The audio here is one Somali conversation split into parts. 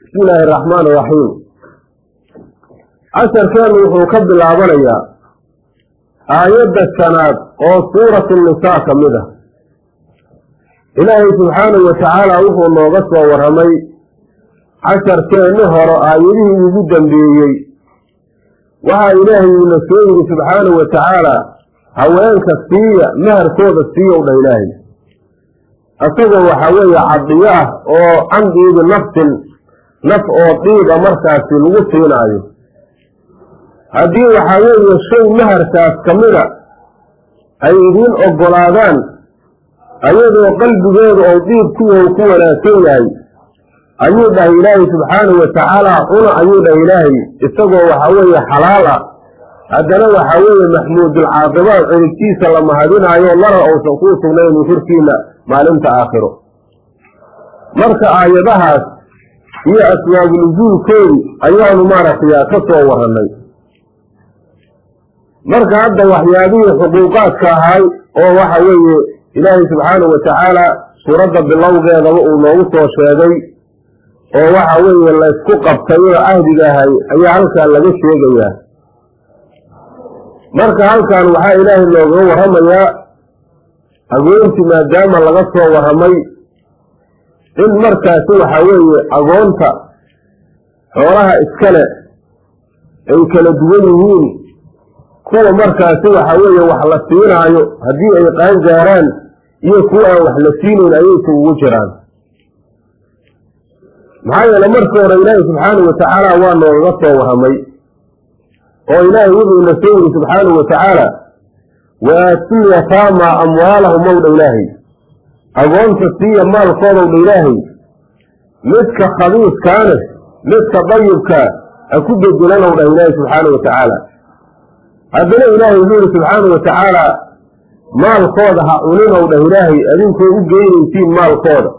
bismi illaahi araxmaan iraxiim casharkeenu wuxuu ka bilaabanayaa aayadda shanaad oo suuratu nisaa ka mid ah. Ilaahay subxaanahu watacaala wuxuu nooga soo warramay casharkeenni hore aayadihii ugu dambeeyey. Waxaa ilaahay uuna soo yidhi subxaanahu wa tacaala haweenka siiya maharkooda siiyow dha ilaahay. Isagoo waxaa weeye cadiyo ah oo can dhiibi nafsin naf oo dhiiba markaasi lagu siinaayo. Haddii waxaa weeye shay maharkaas ka mida ay idiin oggolaadaan ayadoo qalbigeeda oo dhiib kuwa ku wanaagsan yahay ayuu dhahay ilaahay subxaanahu watacaala cuna ayuu dhahay ilaahay isagoo waxaa weeye xalaal ah. Haddana waxaa weeye maxmuudulcaaqibaad cirigtiisa la mahadinaayo lara uusan kuu sugnaynin korkiina maalinta aakhiro. Marka aayadahaas iyo asbaabu nusuulkoodi ayaanu maaragtay ka soo warannay. Marka hadda waxyaabihii xuquuqaadka ahay oo waxa weeye ilaahay subxaanahu watacaala suuradda bilowgeedaba uu noogu soo sheegay oo waxa weeye laysku qabtay oo ahdiga ahay ayaa halkaan laga sheegayaa. Marka halkan waxaa ilaahay noogaga warramayaa agoonti maadaama laga soo warramay in markaasi waxaa weeye agoonta xoolaha iskale ay kala duwan yihiin kuwa markaasi waxaa weeye wax la siinaayo haddii ay qaan gaaraan iyo kuwa aan wax la siinayn ayay isugugu jiraan. Maxaa yeele marka hore ilaahay subxaanahu watacaala waa noogaga soo warramay oo ilaahay wuxuuna soo yiri subxaanahu watacaala waatul yataama amwaalahum owdha ilaahay agoonta siiya maalkoodaw dha ilaahay? Midka khabiiskaane midka dayibka ha ku bedelanow dhah ilaahay subxaanahu watacaala haddana ilaahay wuxuu yihi subxaanahu watacaala maalkooda ha cuninow dhah ilaahay adinkoo u geynaysiin maalkooda.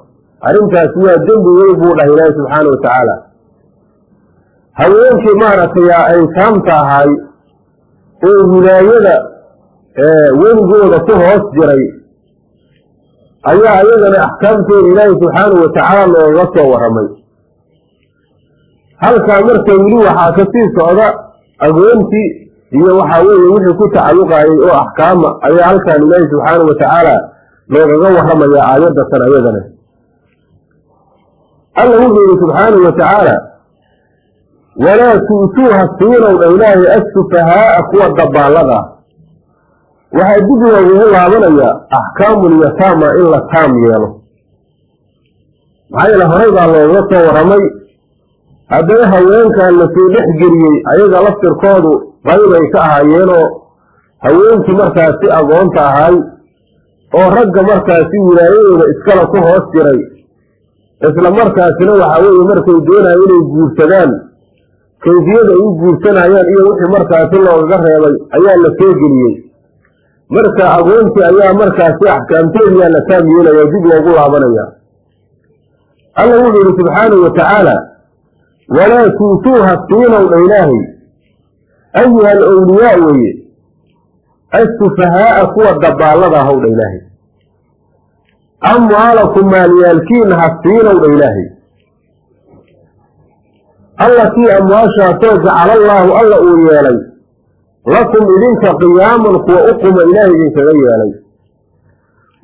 Arrintaas waa dembi weyn buu dhah ilaahay subxaanahu watacaala haweenkii maaragtay aytaamta ahay oo wilaayada weligooda ku hoos jiray ayaa ayagana axkaamtooda ilaahay subxaanahu watacaala noogaga soo warramay halkaa marka weli waxaa ka sii socda agoontii iyo waxaa weeye wixii ku tacalluqayay oo axkaama ayaa halkaan ilaahay subxaanahu watacaala noogaga warramaya aayadatan ayadana. Alla wuxuu yihi subxaanahu watacaala walaa tu'tuuha siinow dha ilaahay assufahaaa kuwa dabaallada waxaa dib loogugu laabanayaa axkaamulyataama in la taam yeelo. Maxaa yeele horay baa looga soo warramay haddana haweenkan la soo dhex geliyey ayaga laftirkoodu qaybay ka ahaayeenoo haweenkii markaasi agoonta ahay oo ragga markaasi wilaayadooda iskala ku hoos jiray. Isla markaasina waxaa weeye markay doonayo inay guursadaan kayfiyada ay u guursanayaan iyo wixii markaasi loogaga reebay ayaa la soo geliyey marka agoontii ayaa markaasi axkaamteediyaa la taam yeelaya dib loogu laabanaya. Alla wuxuu yihi subxaanahu watacaala walaa tuutuuha siinow dha ilaahay. Ayuha alawliyaa weeye assufahaaa kuwa dabaallada ahow dha ilaahay. Amwaalakum maalyaalkiina ha siinow dha ilaahay. Allatii amwaashaasoo jacala allaahu alla uu yeelay lakum idinka qiyaaman kuwa u quma ilaahay idinkaga yeelay.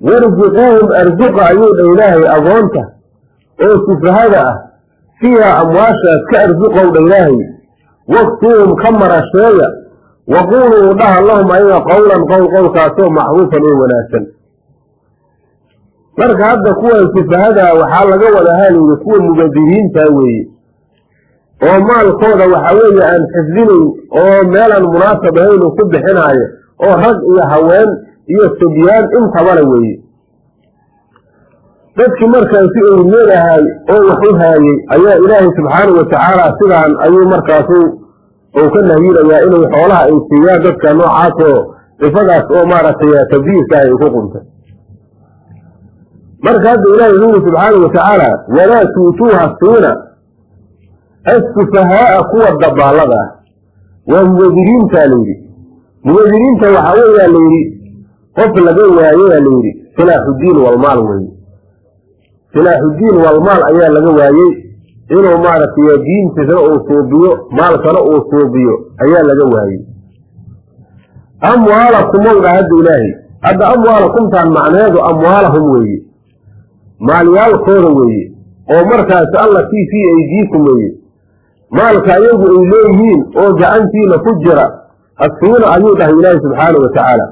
Warjiquuhum arsuqa ayuu dha ilaahay agoonta oo sufahada ah. Fiihaa amwaashaas ka arsuqow dha ilaahay. Waktuuhum ka marasheeya. Waquuluu dhaha lahum ayaga qowlan qowl qowlkaasoo macruufan ee wanaagsan. Marka hadda kuwan sufahadaa waxaa laga wada halayidhi kuwa mubadiriintaa weeye oo maalkooda waxaa weeye aan xifdinayn oo meelaan munaasab ahayn uu ku bixinaayo oo rag iyo haween iyo subyaan intabana weeye. Dadkii markaasi owliyadahay oo wax u haayey ayaa ilaahay subxaanahu watacaala sidaan ayuu markaasu uu ka nahyinayaa inay xoolaha ay siiyaan dadka noocaasoo sifadaas oo maaragtay tabdiirka ay ku quntay. Marka hadda ilahi wuxuu yiri subxaanahu watacaala walaa tuutuuha siina assufahaaa kuwa dabaallada ah. Waa mubadiriintaa layidhi mubadiriinta waxaa weeyaa layidhi qof laga waayeyaa layidhi silaaxuddiin walmaal weye silaaxuddiin walmaal ayaa laga waayey inuu maaragtay diintiisana uu suubiyo maalkana uu suubiyo ayaa laga waayey. Amwaalakumow dha hadda ilaahay. Hadda amwaalakumtaan macneedu amwaalahum weeye. Maalyaalkooda weeye. Oo markaasi allatii fii aydiikum weeye maalka ayagu ay leeyihiin oo gacantiina ku jira hasiina ayuu dhahay ilaahi subxaana wa tacaala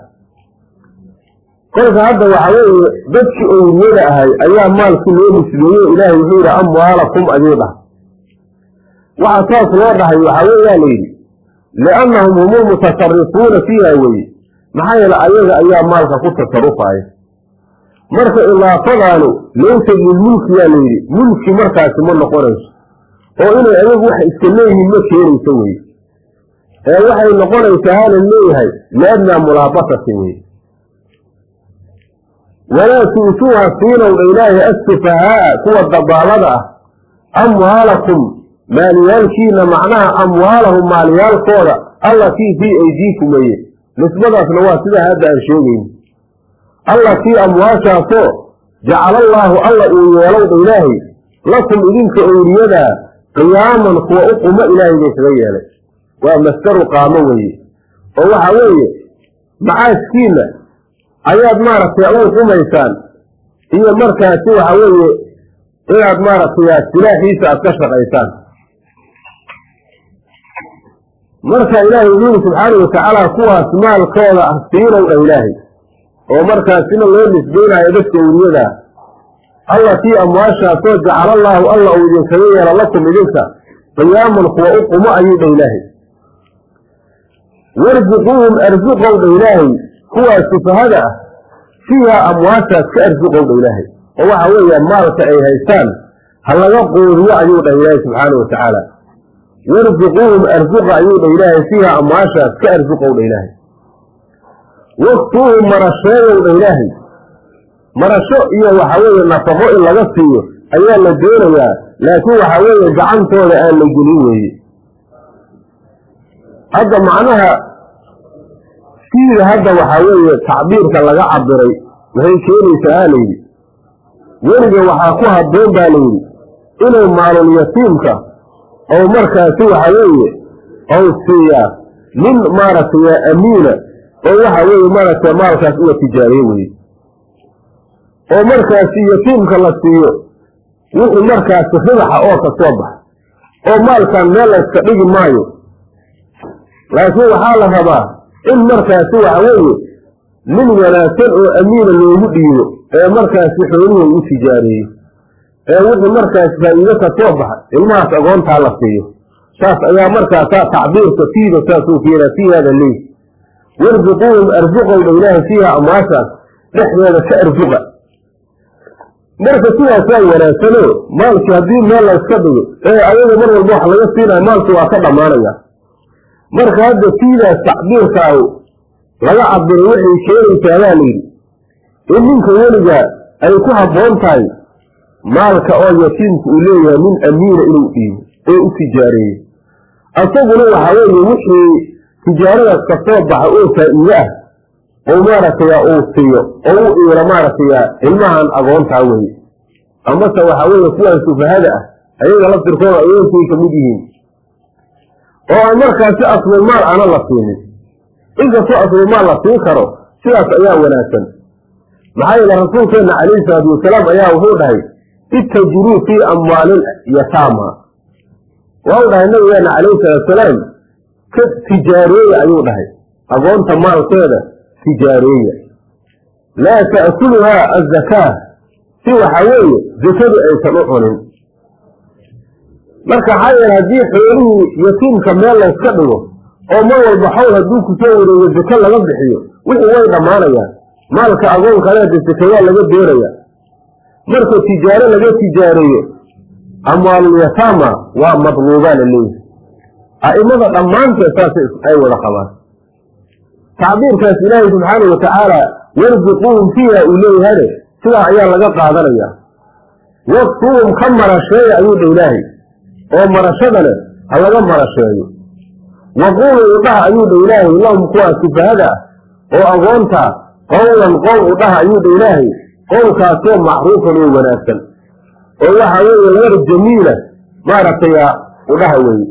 kolka hadda waxa weeye dadkii owliyada ahay ayaa maalkii loo nisbeeyey ilaahay wuxuu yidhi amwaalakum ayuu dhahay. Waxa saas loo dhahay waxaa weeyaa layidhi liannahum humu mutasarifuuna fiiha weye maxaa yeele ayaga ayaa maalka ku tasarufaaya marka idaafadaanu laysa lilmulki yaa layidhi mulki markaasi ma noqonayso oo inay ayagu wax iska leeyihiin ma keenayso weye ee waxay noqonaysaa haalan leeyahay liadnaa mulaabasatin weye walaa tu'tuuha siinowdha ilaahi assufahaa kuwa dabaalada ah amwaalakum maaliyaalkiina macnaha amwaalahum maaliyaalkooda allatii fii aydiikum weye nisbadaasna waa sidaa hadda aan sheegayn allatii amwaashaasoo jacalallaahu alla uu yeelowdha ilaahay lakum idinka owliyadaa qiyaaman kuwa u qumo ilaahay idinkaga yeelay. Waa masdaru qaamo weye oo waxa weeye macaaskiina ayaad maaragtay ugu qumaysaan iyo markaasi waxa weeye inaad maaragtay silaaxiisa aad ka shaqaysaan. Marka ilaahay wuxuu yidhi subxaana watacaala kuwaas maalkooda ah siinow dha ilaahay. Oo markaasina loo nisbeynayo dadka owliyadaa allatii amwaashaasoo jacalallaahu alla uu idinkaga yeelo lakum idinka qiyaaman kuwa u qumo ayuu dha ilaahay. Warzuquuhum arsuqow dha ilaahay kuwaas sufahada ah fiihaa amwaashaas ka arsuqow dha ilaahay. Oo waxa weeya maalka ay haystaan ha laga qoodiyo ayuu dhah ilaahay subxaana wa tacaala. Warzuquuhum arsuqa ayuu dha ilaahay fiihaa amwaashaas ka arsuqow dha ilaahay. Waktuuhum marasheeyow dha ilaahay marasho iyo waxa weeye nafaqo in laga siiyo ayaa la doonayaa laakiin waxa weeye gacantooda aan la gelin weeye. Hadda macnaha siida hadda waxaa weeye tacbiirka laga cabiray maxay keenaysaa aa layidhi weliga waxaa ku habboon baa layidhi inuu maalul yatiimka ou markaasi waxa weeye ou siiyaa nin maaragtay amiina oo waxa weeye maaragtay maalkaas uga tijaariye weye oo markaasi yatiimka la siiyo wixii markaasi ribaxa oo ka soo baxa oo maalkan meel layska dhigi maayo. Laakiin waxaa la rabaa in markaasi waxa weeye nin wanaagsan oo amiina loogu dhiibo ee markaasi xoolihii u tijaareeyo ee wixii markaasi faa'iido ka soo baxa ilmahaas agoontaa la siiyo. Saas ayaa markaasaa tacbiirka fiida saasuu keenaa fiihaada leey warzuquuhum arsuqowdha ilaahay fiiha amwaashaas dhexdeeda ka arsuqa marka sidaas waa wanaagsano maalkii haddii meel layska dhigo ee ayaga mar walba wax laga siinayo maalkii waa ka dhammaanaya. Marka hadda sidaas tacbiirkaahu laga cabiray waxay keenaysaa baa layidhi in ninka weliga ay ku habboon tahay maalka oo yatiimku uu leeyahay nin amiina inuu dhiibo oo u tijaareeyo. Asaguna waxa weeye wixii tijaaradaas ka soo baxa oo faa'iide ah oo maaragtay uu siiyo oo u iilo maaragtay ilmahan agoontaa weye amase waxa weeye kuwaan sufahada ah ayaga laftirkooda ayoonkay ka mid yihiin. Oo aan markaasi aslulmaal ana la siinin. Inkastoo aslulmaal la siin karo sidaas ayaa wanaagsan. Maxaa yeele rasuulkeenna calayhi salaatu wasalaam ayaa wuxuu dhahay ittajiruu fii amwaalil yataama. Waxau dhahay nabigeena calayhi salaatusalaam ka tijaareeya ayuu dhahay. Agoonta maalkeeda tijaareeya laa ta'kuluhaa azakaa si waxa weeye zakadu aysan u cunin. Marka maxaa yeele haddii xoolihii yatiimka meel layska dhigo oo mar walba xowl hadduu ku soo wareego zako laga bixiyo wixii way dhammaanayaan. Maalka agoonkaleeda zakayaa laga doonaya marka tijaaro laga tijaareeyo amwaalulyataama waa madluubaa la leeyahay. A'imada dhammaanteed saas ay wada qabaan tacbiirkaas ilaahay subxaana wa tacaala yarzuquuhum fiiha uu leeyahane sidaa ayaa laga qaadanaya. Waktuuhum ka marasheeya ayuu dha ilaahay oo marashadane ha laga marasheeyo. Waquulu udhaha ayuu dha ilaahay lahum kuwaa sufahada ah oo agoontaa qowlan qowl udhaha ayuu dha ilaahay qowlkaasoo macruufan oo wanaagsan. Oo waxa weeye leer jamiila maaragtay udhaha weye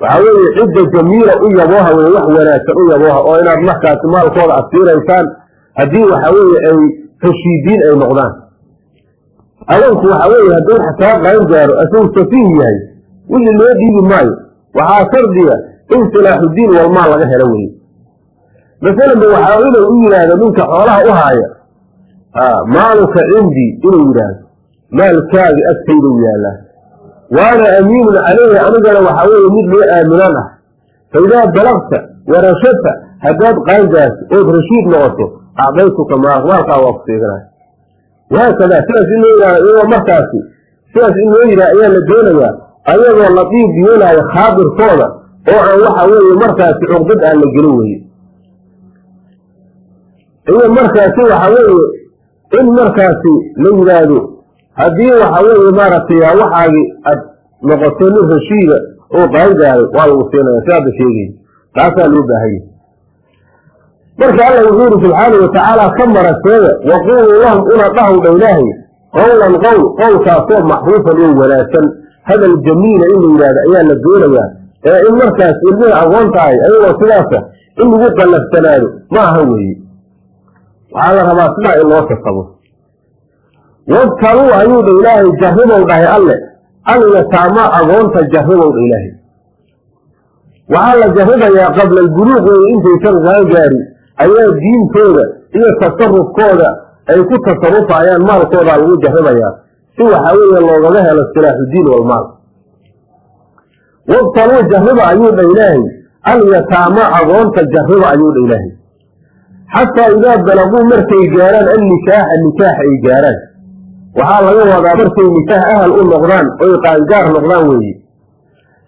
waxaa weeye cidda jamiila u yabooha weye wax wanaagsan u yabooha oo inaad markaasi maalkooda asiiraysaan haddii waxa weeye ay heshiidiin ay noqdaan. Adoonku waxa weeye hadduu xataa qaan gaaro asuu safiih yahay wixii loo dhiibi maayo waxaa shardiga in silaaxudiin walmaal laga helo weye masalanba waxaa inuu u yidhaahdo ninka xoolaha u haaya maaluka cindii inuu yidhaahdo maalkaagi agtaydau yaallaa waana amiinun caleyhi anigana waxaa weeye mid loo aaminaan ah. Fa idaa balagta warashadta haddaad qaangaarto ood rashiid noqoto acdaytuka maalkaa waa ku siiganaya wahaakadaa sidaas in loo yidhahdo iyagoo markaasi sidaas in yidhaha ayaa la doonayaa ayagoo ladiib yeelaayo khaadirkooda oo aan waxa weeye markaasi cuqdad aan la gelin weye iyo markaasi waxa weeye in markaasi la yidhaahdo haddii waxa weeye maaragtay waxaagi aad noqoto nin rashiida oo qaangaaray waa lagu siinaya si hadda sheegay taasaa loo baahanya marka alla wuxuu yidhi subxaanau watacaala ka maraseeda waquuluu lahum una dhahowdha ilaahay. Qowlan qowl qowlkaasoo maxruufan oo wanaagsan. Hadal jamiila in la yidhahdo ayaa la doonayaa. Ee in markaas ilmihii aqoon tahay ayagoo sidaasa in lagu qallafsanaado ma aha weeye. Waxaa la rabaa sidaa in loo kasabo wabtaluu ayuu dha ilaahay jarribow dhahay alle. Alyataama agoonta jarribow dha ilaahay. Waxaa la jarribayaa qabla albuluuq weye intaysan qaangaarin ayaa diintooda iyo tasarufkooda ay ku tasarufayaan maalkoodaa lagu jarribayaa si waxaa weeye loogaga helo silaaxudiin walmaal wabtaluu jarriba ayuu dha ilaahay. Alyataama agoonta jarriba ayuu dha ilaahay. Xataa idaa balaguu markay gaaraan annikaaxa nikaaxa ay gaaraan waxaa laga wadaa markay nikaax ahal u noqdaan oy qaangaar noqdaan weeye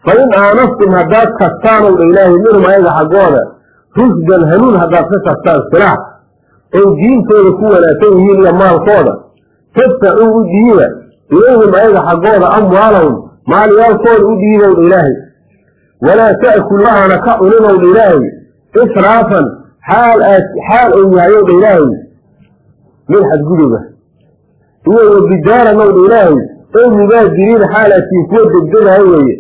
fa in aanastum haddaad kastaanow dha ilaahay minhum ayaga xaggooda rusdan hanuun haddaad ka kastaan silaax oy diintooda ku wanaagsan yihiin iyo maalkooda tadfacuu u dhiiba ilayhim ayaga xaggooda amwaalahum maalyaalkooda u dhiibow dha ilaahay. Walaa ta'kul lahana ka cuninow dha ilaahay israafan xaal aad xaal ou yahayow dha ilaahay. Mid xadguduba iyo wabidaaran ow dha ilaahay. Ow mubaadiriina xaal aad tiin kuwa degdegaaya weeye.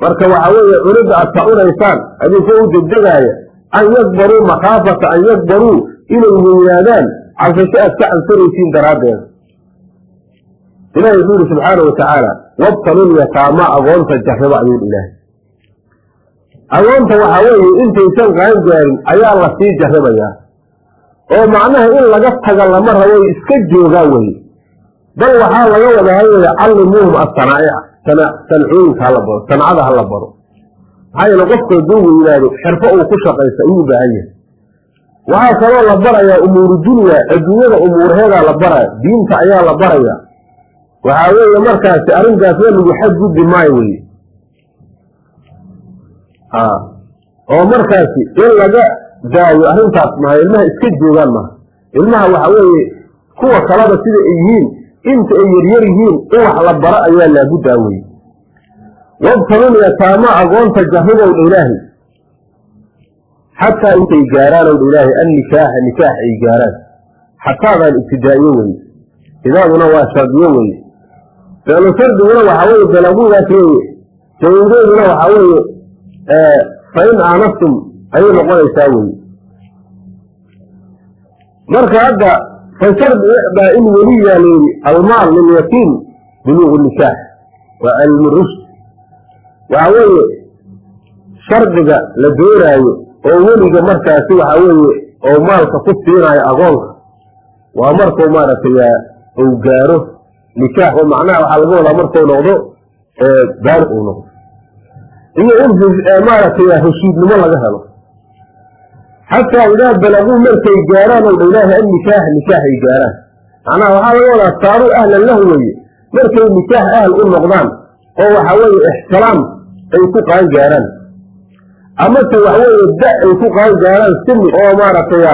Marka waxa weeye cunidda aad ka cunaysaan adinkoo u degdegaaya an yakbaruu makhaafata an yakbaruu inay weynaadaan cabsasho aad ka cabsanaysiin daraaddeeda ilahi wuxuu yihi subxaana wa tacaala wabtalul agoonta jarriba ayuu ilaahay. Agoonta waxaa weeye intaysan qaangaarin ayaa la sii jarribayaa oo macnaha in laga taga lama rabo iska joogaa weye bal waxaa laga wadaa weye callimuuhum asanaa'ica sancooyinka hala baro sancada hala baro. Maxaa yeele qofka hadduu weynaado xirfo uu ku shaqaysta ayuu u baahan yahay. Waxaa kaloo la barayaa umuuru dunya adduunyada umuuraheedaa la baraya diinta ayaa la baraya. Waxaa weeye markaasi arrintaasna lagu xadgudbi maayo weye oo markaasi in laga daayo arrintaas maha ilmaha iska joogaan maha ilmaha waxa weeye kuwa kalaba sida ay yihiin inta ay yaryar yihiin in la bara ayaa laaguddaa weye wabtalul yataama agoonta jarribow dha ilaahay xataa intay gaaraan ow dha ilaahay annikaaxa nikaax ay gaaraan. Xataadaan ibtidaa'iyo weye idaaduna waa shardiyo weye feelu shardiguna waxaa weye balagugaas weeye jawideeduna waxaa weeye fa in aanastum ayay noqonaysaa weye marka hadda fa shardi icdaa in weliyaa layidhi almaal lilyatiim buluuqu nikaax waa cilmu rushd. Waxaa weeye shardiga la doonaayo oo weliga markaasi waxaa weeye oo maalka ku siinaayo agoonka waa markuu maaragtay uu gaaro nikaax oo macnaha waxaa laga wadaa markuu noqdo baaliq uu noqdo. Iyo in maaragtay heshiidnimo laga helo xataa idaa balaguu markay gaaraan dha ilaahi annikaax nikaax ay gaaraan. Macnaha waxaa laga wadaa saaruu ahlan lahu weye markay nikaax ahl u noqdaan oo waxa weeye ixtiraam ay ku qaan gaaraan. Amase waxweeye da ay ku qaan gaaraan sini oo maaragtay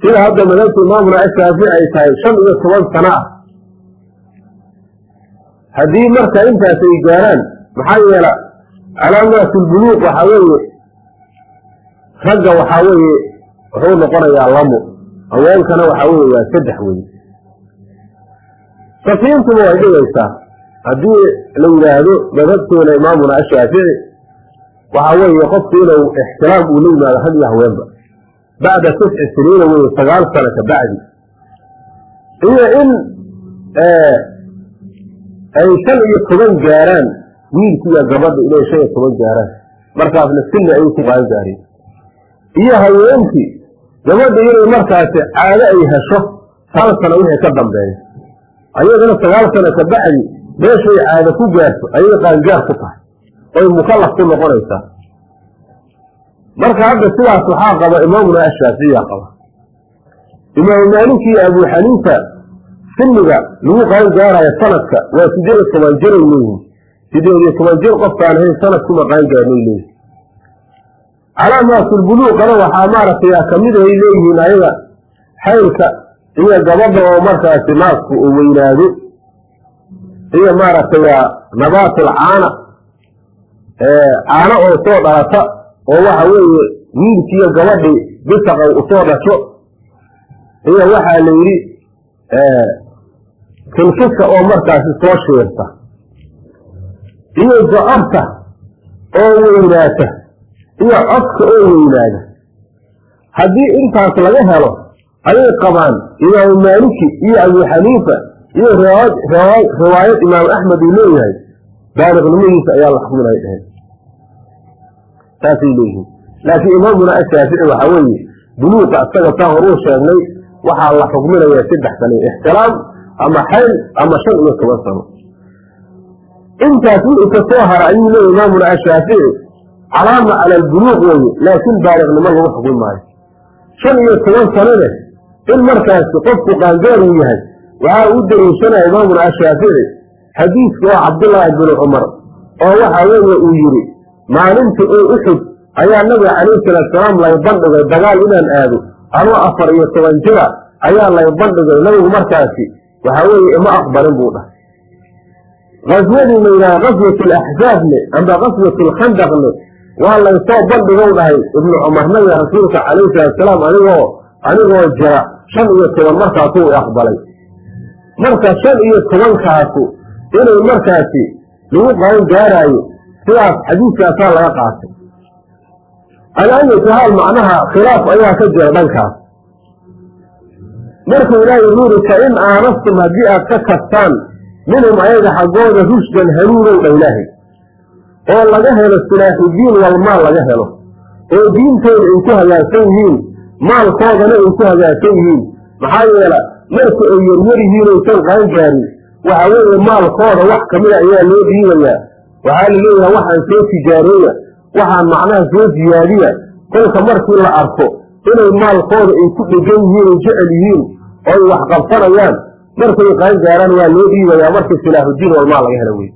sida hadda madabta imaamuna ashaafici ay tahay shan iyo toban sano ah. Haddii marka intaas ay gaaraan maxaa yeela calaamaatu lbuluuq waxaa weeye ragga waxaa weeye wuxuu noqonayaa lamo haweenkana waxaa weye waa saddex weye safiintuma way dhigaysaa. Haddii la yidhaahdo madhabteena imaamuna ashaafici waxaa weeye qofku inuu ixtiraam uu la yimaado had iyo haweenba. Bacda tisci siniina weye sagaal sano ka bacdi. Iyo in ay shan iyo toban gaaraan wiilki iyo gabadha inay shan iyo toban gaaraan. Markaasna sini ayuu ku qaan gaareen iyo haweenkii. Gabadha inay markaasi caado ay hesho hal sano wixii ka dambeeya. Ayadana sagaal sano ka meeshay caado ku gaarto ayay qaangaar ku tahay. Oy mukallaf ku noqonaysaa. Marka hadda sidaas waxaa qaba imaamuna ashaaficiya qaba. Imaamu maaliki iyo abu xaniifa siniga lagu qaan gaarayo sanadka waa sideed iyo toban jiray leeyihiin sideed iyo toban jir qofkaan ahayn sanadkuma qaan gaarnay leeyihiin calaamaatulbuluuqana waxaa maaragtay ka mid ay leeyihiin ayaga xaylka iyo gabadha oo markaasi naasku uu weynaado. Iyo maaragtay nabaatul caana caano oo soo dhalata oo waxa weeye wiilkiiyo gabadhii bisaqa u soo dhasho. Iyo waxaa la yidhi kilkisa oo markaasi soo shiirta iyo jocorta oo weynaata iyo codka oo weynaada haddii intaas laga helo ayay qabaan imaamu maaliki iyo abu xaniifa iyo riwaayad imaamu axmed uu leeyahay. Baaliqnimadiisa ayaa la xukminay dheheen saasay leeyihiin. Laakiin imaamuna ashaafici waxaa weeye buluuqa isaga taa horuu sheegnay waxaa la xukminayaa saddex sano ixtiraam ama xayl ama shan iyo toban sano. Intaas wixii ka soo hara ayuu leeyahy imaamuna ashaafici calaama cala albuluuq weeye laakiin baaliqnimo lagu xukmi maayo. Shan iyo toban sanone in markaasi qofku qaangaar uu yahay waxaa u dariishanaya imaamuna ashaafici xadiiska oo cabdullaahi bini cumar oo waxa weeye uu yidhi maalinta oo uxud ayaa nabiga calayhi salaatusalaam lay bandhigay dagaal inaan aado anoo afar iyo toban jira ayaa lay bandhigay nabigu markaasi waxaa weeye ima aqbalin buu dhahay. Kaswadii la yidhaha kaswat alaxzaabne amba kaswat alkhandaqne waa laysoo bandhigow dhahay ibnu cumar nabiga rasuulka calayhi salaatusalaam anigoo anigoo jira shan iyo toban markaasuu aqbalay. Marka shan iyo tobankaasu inay markaasi lagu qaan gaaraayo sidaas xadiiskaasaa laga qaatay. Alaayati haal macnaha khilaaf ayaa ka jira dhankaas. Markuu ilaahay wuuri fa in aanastum haddii aad ka kastaan minhum ayaga xaggooda rushdan hanuunow dha ilaahay oo laga helo silaaxudiin walmaal laga helo oo diintooda ay ku hagaagsan yihiin maalkoodana ay ku hagaagsan yihiin. Maxaa yeela marka ay yaryar yihiin aysan qaan gaarin waxa weeye maalkooda wax kamida ayaa loo dhiibayaa waxaa la leeyaha waxaan soo tijaareeya waxaan macnaha soo siyaadiya kolka markii la arko inay maalkooda ay ku dhegan yihiin ay jecel yihiin oo ay wax qabsanayaan markay qaan gaaraan waa loo dhiibayaa markii silaaxudiin walmaal laga helo wey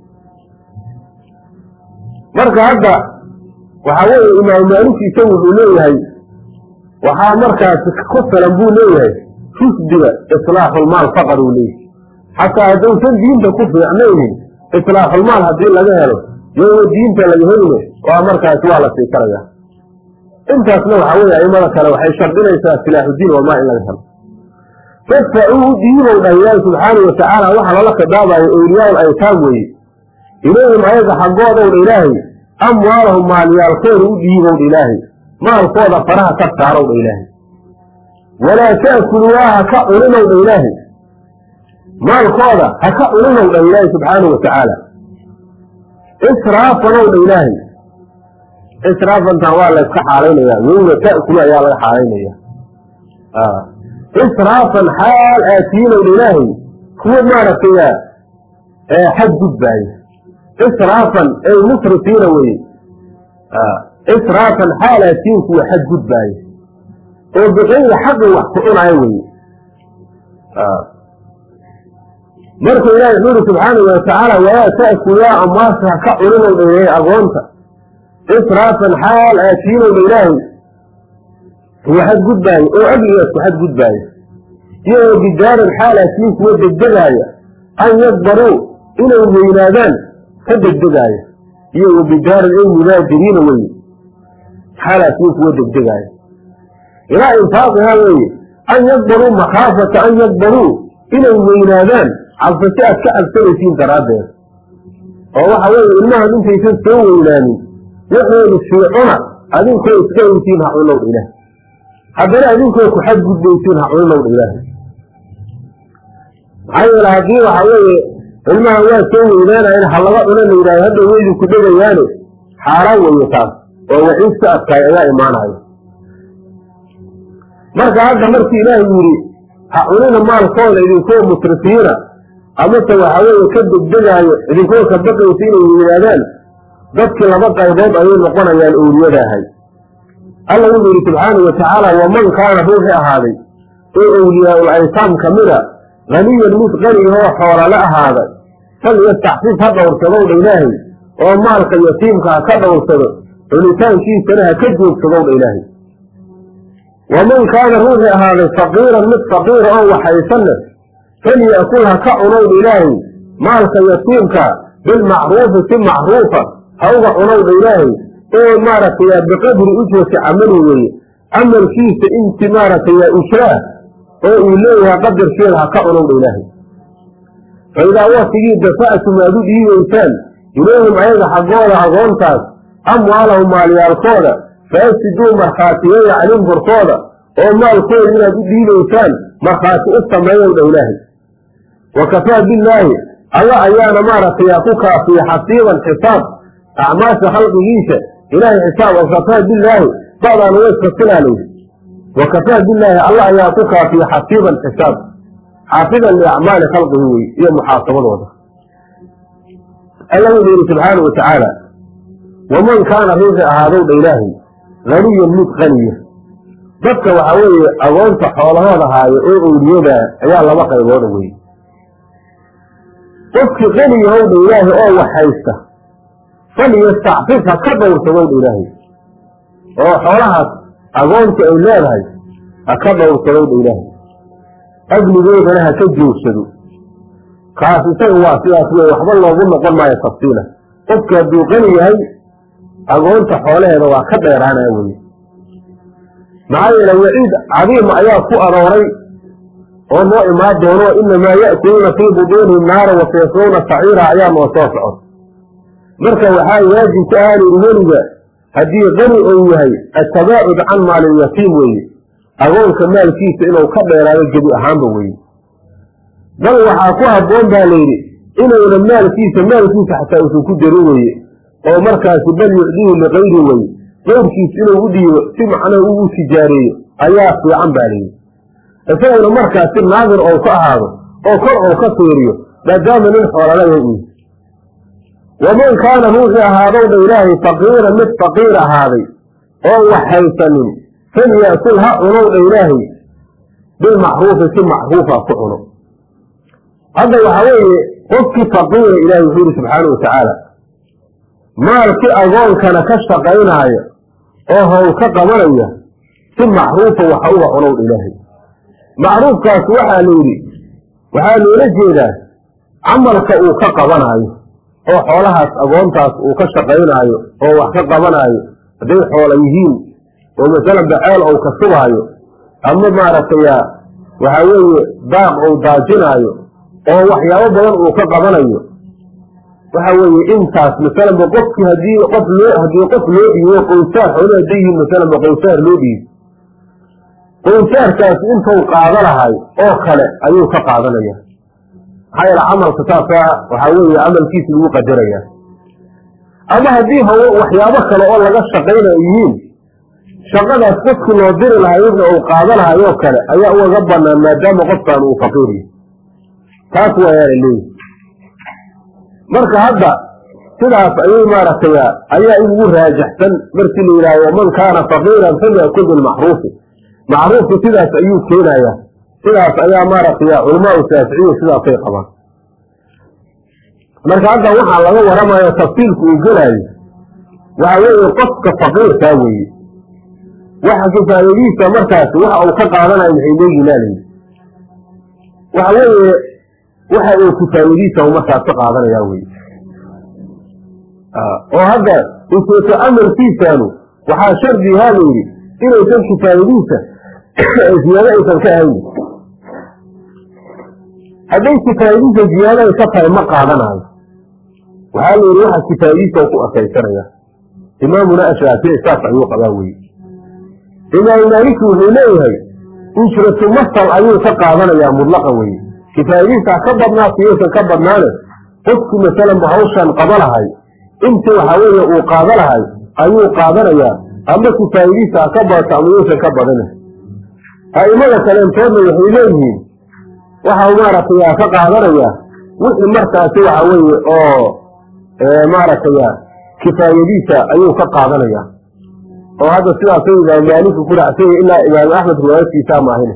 marka hadda waxaa weeye imaamu maaliki isagu wuxuu leeyahay waxaa markaasi ku filan buu leeyahay rusdiga islaaxulmaal faqad uu leeyahay. Xataa haddaysan diinta ku fiicnaynin islaaxulmaal haddii laga helo yowma diinta laga heline waa markaasi waa la sii karaya intaasna waxaa weeye aimada kale waxay shardinaysaa silaaxudiin walmaal in laga helo. Fadfacuu diinow ilaahi subxaanau watacaala waxa lala khidaabayo awliyaa aytaam weeye. Ilayhim ayaga xaggoodow dha ilaahay amwaalahum maalyaalkooda u dhiibowdha ilaahay. Maalkooda faraha ka saarow dha ilaahay. Walaa ta'kuluuha ha ka cuninow dha ilaahay. Maalkooda ha ka cuninow dha ilaahay subxaanau watacaala israafanow dha ilaahay. Israafantan waa layska xaalaynayaa wowna ta'kulu ayaa laga xaalaynaya. Israafan xaal aatiinow dha ilaahay. Kuwa maaragtaya xad gudbaaya israafan ay musrifiina weye israafan xaalaatiin kuwa xad gudbaaya oo biqayri xaqin wax ku cunaayo weye marka ilahi wuxu uri subxaanahu watacaala walaa ta'kulaa amwaasha ha ka cuninow dha ilaahay agoonta israafan xaal aatiinow dha ilaahay kuwa xad gudbaaya oo agligaas ku xad gudbaaya iyo bidaaran xaalaatiin kuwa degdegaaya an yakbaruu inay weynaadaan ka degdegaaya iyo wabidaaran ay mubaadiriina weye xaalaatiin kuwa degdegaaya ilaa infaaqihaa weeye an yakbaruu makhaafata an yakbaruu inay weynaadaan cabsasi aad ka cabsanaysiin daraaddeed. Oo waxa weeye ilmahan intaysan soo weynaanin waxoodu fiicuna adinkoo isdhowrtiin ha cunowdha ilaah. Haddana adinkoo ku xadgudbaysiin ha cunowdha ilaahay maxaa yeele haddii waxa weeye ilmahan waa soo weynaanayan ha laga cuna la yidhahdo hadda weydu ku dhegayaane xaaraan weeye taas oo waciid ka adkaay ayaa imaanayo marka hadda markii ilaahay yidhi ha cunina maalkooda idinkoo musrifiina amase waxa weeye ka degdegaayo idinkoo ka baqaysa inay yidhaadaan dadkii laba qaybood ayay noqonayaan owliyada ahay alla wuxuu yidhi subxaanau watacaala waman kaana ruuxii ahaaday oo owliyaa-ul aytaam ka mida haniyan mid qanigahoo xoola la yastaxfif ha dhowrsadowdha ilaahay oo maalka yatiimka ha ka dhowrsado cunitaankiisana ha ka joogsadowdha ilaahay. Waman kaana ruuxii ahaaday faqiiran mid faqiira oo waxaysanne falya'kul ha ka cunowdha ilaahay maalka yatiimka bilmacruufi si macruufa ha uga cunowdha ilaahay oo maaragtay biqadri ujrati camali weeye camalkiisa inti maaragtay ujraa oo uu leeyahay qadarkeeda ha ka cunowdha ilaahay fa idaa waktigii dafa'tum aad u dhiibaysaan ilayhim ayaga xaggooda agoontaas amwaalahum maalyaalkooda faasiduu markhaatiyeeya calim korkooda oo maalkooda inaad u dhiibaysaan markhaati u sameeyowdha ilaahay wa kafaa billaahi alla ayaana maaragtay ku kaafiya xasiiban xisaab acmaasha khalqigiisa ilaahay xisaab wa kafaa billaahi ba'daan wayskasilaalayd wa kafaa billaahi alla ayaa ku kaafiya xasiiban xisaab xaafidan liacmaali khalqihi wey iyo muxaasabadooda. Alla wuxuu yidhi subxaana wa waman kaana ruuxii ahaadowdha ilaahay haniyan mid qaniya dadka waxaa weeye agoonta xoolahooda haayo oo owliyada ayaa laba qaybooda wey qofkii qaniyahowdha ilaahay oo wax haysta falyastacfif ha ka dhowrsadowdha ilaahay oo xoolahaas agoonta ay leedahay ha ka dhowrsadowdha ilaahay adligoodana ha ka joogsado kaas isaga waa sidaas wey waxba loogu noqon maayo tafsiila. Qofki hadduu qani yahay agoonta xoolaheeda waa ka dheeraanaya weye maxaa yeele waciid cadiima ayaa ku arooray oo noo imaan doono inamaa ya'kuluuna fii buduunihim naara wasayasluuna saciira ayaa noo soo socon. Marka waxaa waajib ka ahan yidhi weliga haddii qani ou yahay atabaacud can maalilyatiim weeye agoonka maalkiisa inuu ka dheeraado gebi ahaanba weye bal waxaa ku habboon baa layidhi inuuna maalkiisa maalkiisa xataa uusan ku darin weye oo markaasi bal yucdihi liqayri weye qeyrkiis inuu u dhiibo si macnaha uu u tijaareeyo ayaa fiican baa layidhi isaguna markaas si naadir ou ka ahaado oo kor ou ka fiiriyo maadaama nin xoolalaga u waman kaana ruuxii ahaadowdha ilaahay faqiira mid faqiir ahaaday oo wax haysanin falya'kul ha cunowdha ilaahay bilmacruufi si macruufa ku cuno hadda waxaa weeye qofkii faqiira ilahay wuxuu yihi subxaanau watacaala maalkii agoonkana ka shaqaynaayo oo howl ka qabanaya si macruufa waxa uga cunowdha ilaahay macruufkaas waxaa la yidhi waxaa loola jeedaa camalka uu ka qabanaayo oo xoolahaas agoontaas uu ka shaqaynaayo oo wax ka qabanaayo hadday xoola yihiin oo masalan baceel ou ka shubaayo ama maaragtay waxaa weeye daaq ou daajinaayo oo waxyaabo badan uu ka qabanayo waxa weeye intaas masalanba qofkii haddii qof loo haddii qof loo dhiibo qowsaar xoolo hadday yihiin masalanba qowsaar loo dhiibo qowsaarkaasi intuu qaada lahay oo kale ayuu ka qaadanaya maxaa yeele camalka saasa waxaa weeye camalkiisa lagu qadaraya ama haddii waxyaabo kale oo laga shaqaynayo yihiin shaqadaas qofkii loo diri lahay wixii uu qaada lahay oo kale ayaa ugaga banaan maadaama qofkaan uu faqiir yahay. Taas waayaala leeyihi marka hadda sidaas ayay maaragtay ayaa igu raajaxsan markii la yidhahdo waman kaana faqiiran falyakul bilmacruufi macruufku sidaas ayuu keenaya sidaas ayaa maaragtay culamaau shaaficiya sidaasay qabaan. Marka hadda waxaa laga waramayo tafsiilku uu gelaayo waxa weeye qofka faqiirkaa weeye waxa kifaayadiisa markaasi waxa uu ka qaadanayo maxay leeyihiin laalayidhi waxa weeye waxa uu kifaayadiisa markaas ka qaadanaya weye oo hadda useeto camalkiisaanu waxaa shardihaa la yidhi inaysan kifaayadiisa ziyaado aysan ka ahayn. Hadday kifaayadiisa ziyaado ay ka tahay ma qaadanayo waxaa la yidhi waxa kifaayadiisa ku asaysanaya imaamuna ashaafici saas ayuu qabaa weye imaamu maaliki wuxuu leeyahay ujratu masal ayuu ka qaadanayaa mudlaqa weye kifaayadiisa ka badnaa siyaysan ka badnaane qofku masalanba hawshan qaba lahay intii waxaa weeye uu qaada lahay ayuu qaadanayaa ama kifaayadiisa ka badato ama yuusan ka badana a'imada kaleentoodna waxay leeyihiin waxau maaragtay ka qaadanayaa wixii markaasi waxa weeye oo maaragtay kifaayadiisa ayuu ka qaadanaya oo hadda sidaasay imaam maaliki ku dhacsanya ilaa imaam axmed riwaayadkiisaa maahina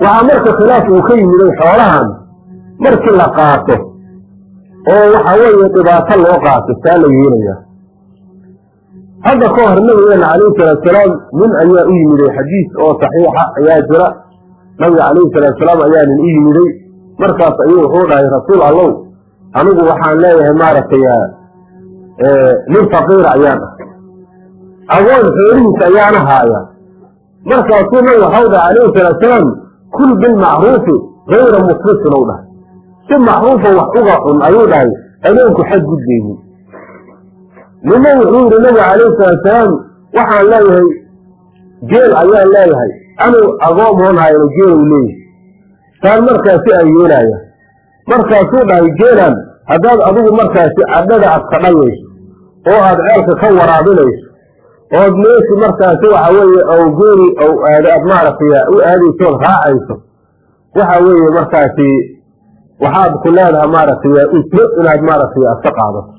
waxaa marka khilaaf uu ka yimiday xoolahan markii la qaato oo waxa weeye dhibaato loo qaato saa la yeelaya. Hadda ka hor nabigeena calayhi salaatusalaam nin ayaa u yimiday xadiis oo saxiixa ayaa jira. Nabiga calayhi salaatusalaam ayaa nin u yimiday. Markaas ayuu wuxuu dhahay rasuul allow anigu waxaan leeyahay maaragtay nin faqiira ayaan ah agoon xoolihiisa ayaana haaya markaasuu nabig waxau dhahay calayhi salaatusalaam kul bilmacruufi gayra musrifin ou dhahay. Si macruufa wax uga cun ayuu dhahay adeenku xadgudbaynin nina wuxuu yidhi nabiga calayhi salaatusalaam waxaan leeyahay geel ayaan leeyahay. Anuu agoomoon hayno geelow leeyahay. Saan markaasi aan yeelaya markaasuu dhahay geelan haddaad adigu markaasi cadhada aad ka dhayayso oo aad ceelka ka waraabinayso ood meeshi markaasi waxa weeye ow geeli ow aado aad maaragtay u aadaysood raacayso waxa weeye markaasi waxaad ku leedahay maaragtay ujro inaad maaragtay aad ka qaadato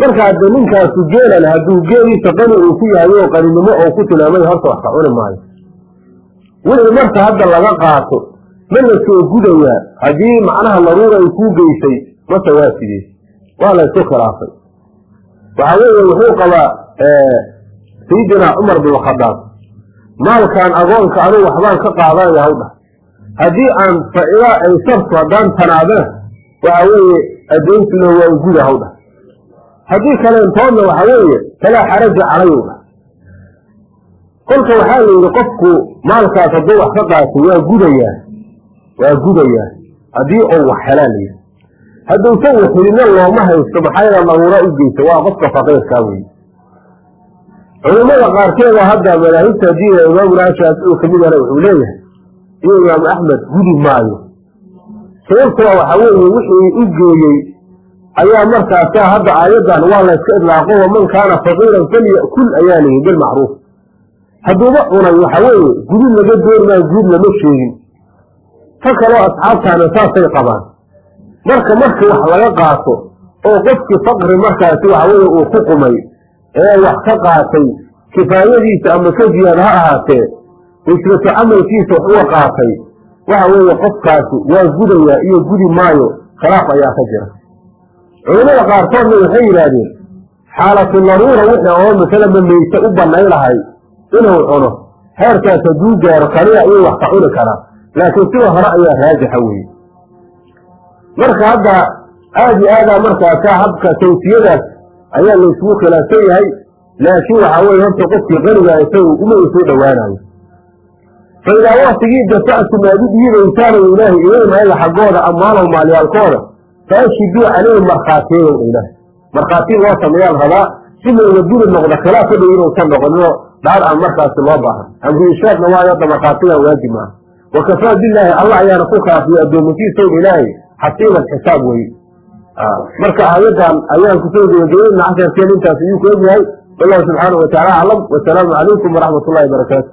marka hadde ninkaasu geelale hadduu geeliisa qani uu ku yahay oo qaninimo oo ku tilmaamay horta wax ka cuni maayo. Wixii marka hadda laga qaato ma la soo gudayaa haddii macnaha laruura ay kuu geysay mase waa sidee waa la isku khilaafay. Waxa weeye wuxuu qabaa sayidinaa cumar bin khadaab maalkan agoonka anugu waxbaan ka qaadanaya hawdha. Haddii aan faidaa ay sartu haddaan tanaadana waxa weeye addoonsina waa uguda hawdha. Haddii kaleentoodna waxa weeye falaa xaraja calayu dha kolka waxaa la yidhi qofku maalkaas hadduu wax ka qaato waa gudayaa waa gudayaa. Haddii uu wax helaa la yidhi hadduusan waxhelina looma haysto maxayna daruura u geysa waa qofka faqiirkaa weye culimmada qaarkeeda hadda madaahibta diina imaamuna shaafici ka mid ahna wuxuu leeyahay iyo imaamu axmed gudi maayo. Sababtoo waxa weeye wixii u geeyey ayaa markaasaa hadda aayaddan waa layska idlaaqo waman kaana faqiiran falyakul ayaa lihi bilmacruuf hadduuba cunay waxa weeye gudid laga doormaa guud lama sheegin. Ka kaloo asxaabtaana saasay qabaan. Marka markii wax laga qaato oo qofkii faqri markaasi waxa weeye uu ku qumay ee wax ka qaatay kifaayadiisa ama ka ziyaad ha ahaatee ujrato camalkiisa wax uga qaatay. Waxa weeye qofkaasi waa gudayaa iyo gudi maayo khilaaf ayaa ka jira. Culamada qaarkoodna waxay yidhaahdeen xaalatu daruura wixii oo masalama meyse u banay lahay inuu cuno. Heerkaas hadduu gaaro kaliya ayuu wax ka cuni karaa laakiin sida hore ayaa raajixa weeye. Marka hadda aada iyo aadaa markaasa habka tawsiyadaas ayaa laysugu khilaafsan yahay laakiin waxaa weye horta qofkii qanigaa isagu uma soo dhowaanayo. Fa idaa waktigii dafactum aad u dhiibaysaan ilaahi ilayhim ayaga xaggooda amwaalahum maalyaalkooda fa ashhiduu calayhim markhaatiyadow ilaah loo sameeyaan rabaa si looga duli noqdo khilaaf ka dhow inuusan noqonino dhaar aan markaasi loo baahan. Amri ishaadna waayo hadda markhaatiga waajib maaha wakafaa bilaahi allah ayaana ku kaafiyey addoomankiisaw ilaahay xasiiban xisaab weye marka aayadan ayaan ku soo gebagabeynna casharkeen intaas ayuu ku egyahay wallahu subxaanahu wataala aclam wasalaamu calaykum waraxmat ullahi barakaatu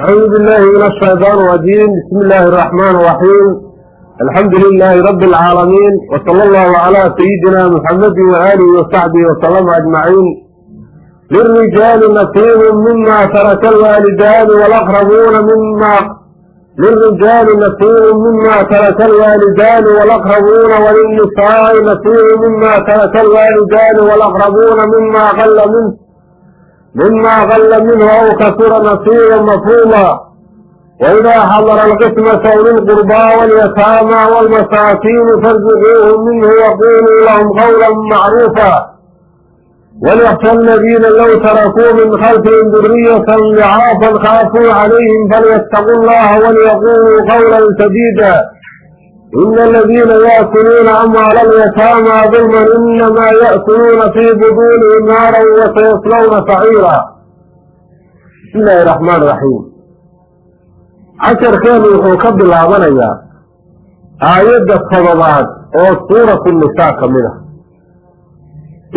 acuudu billahi min ashaytaan rajiim. Bismi illaahi araxmaan raxiim alxamdu lilaahi rabi alcaalamiin wsala allahu calaa sayidina muxamadi waaalihi wasaxbihi wasalama ajmaciin. Lirijaali nasiibu mima taraka alwaalidaani walaqrabuuna mima للرجال نصيب مما ترك الوالدان والأقربون وللنساء نصيب مما ترك الوالدان والأقربون مما قل منه مما قل منه أو كثر نصيبا مفروضا وإذا حضر القسمة أولي القربى واليتامى والمساكين فارزقوهم منه وقولوا لهم قولا معروفا وليخشى الذين لو تركوا من خلفهم ذرية ضعافا خافوا عليهم فليتقوا الله وليقولوا قولا سديدا ina aladiina yaakuluuna amwaala alyataama dulman inamaa ya'kuluuna fii buduunihim naaran wasayaslawna saciira bismi illaahi raxmaan raxiim casharkeenu wuxuu ka bilaabanayaa aayadda todobaad oo suuratu nisaa ka mid ah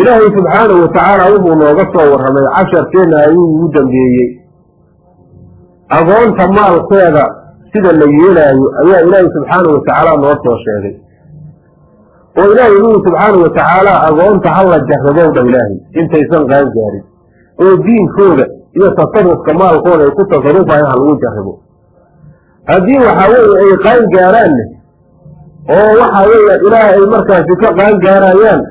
ilaahay subxaanahu watacaala wuxuu nooga soo warramay casharkeenna ayuu ugu dambeeyey. Agoonta maalkeeda sida la yeelaayo ayaa ilaahay subxaanahu watacaala noo soo sheegay. Oo ilaahay wuxuu subxaanahu watacaala agoonta hala jarrabow dha ilaahay intaysan qaan gaarin. Oo diinkooda iyo tasarufka maalkooda ay ku tasarufayan ha lagu jarrabo haddii waxaa weeye ay qaan gaaraanne oo waxaa weeye ilaah ay markaasi ka qaan gaarayaan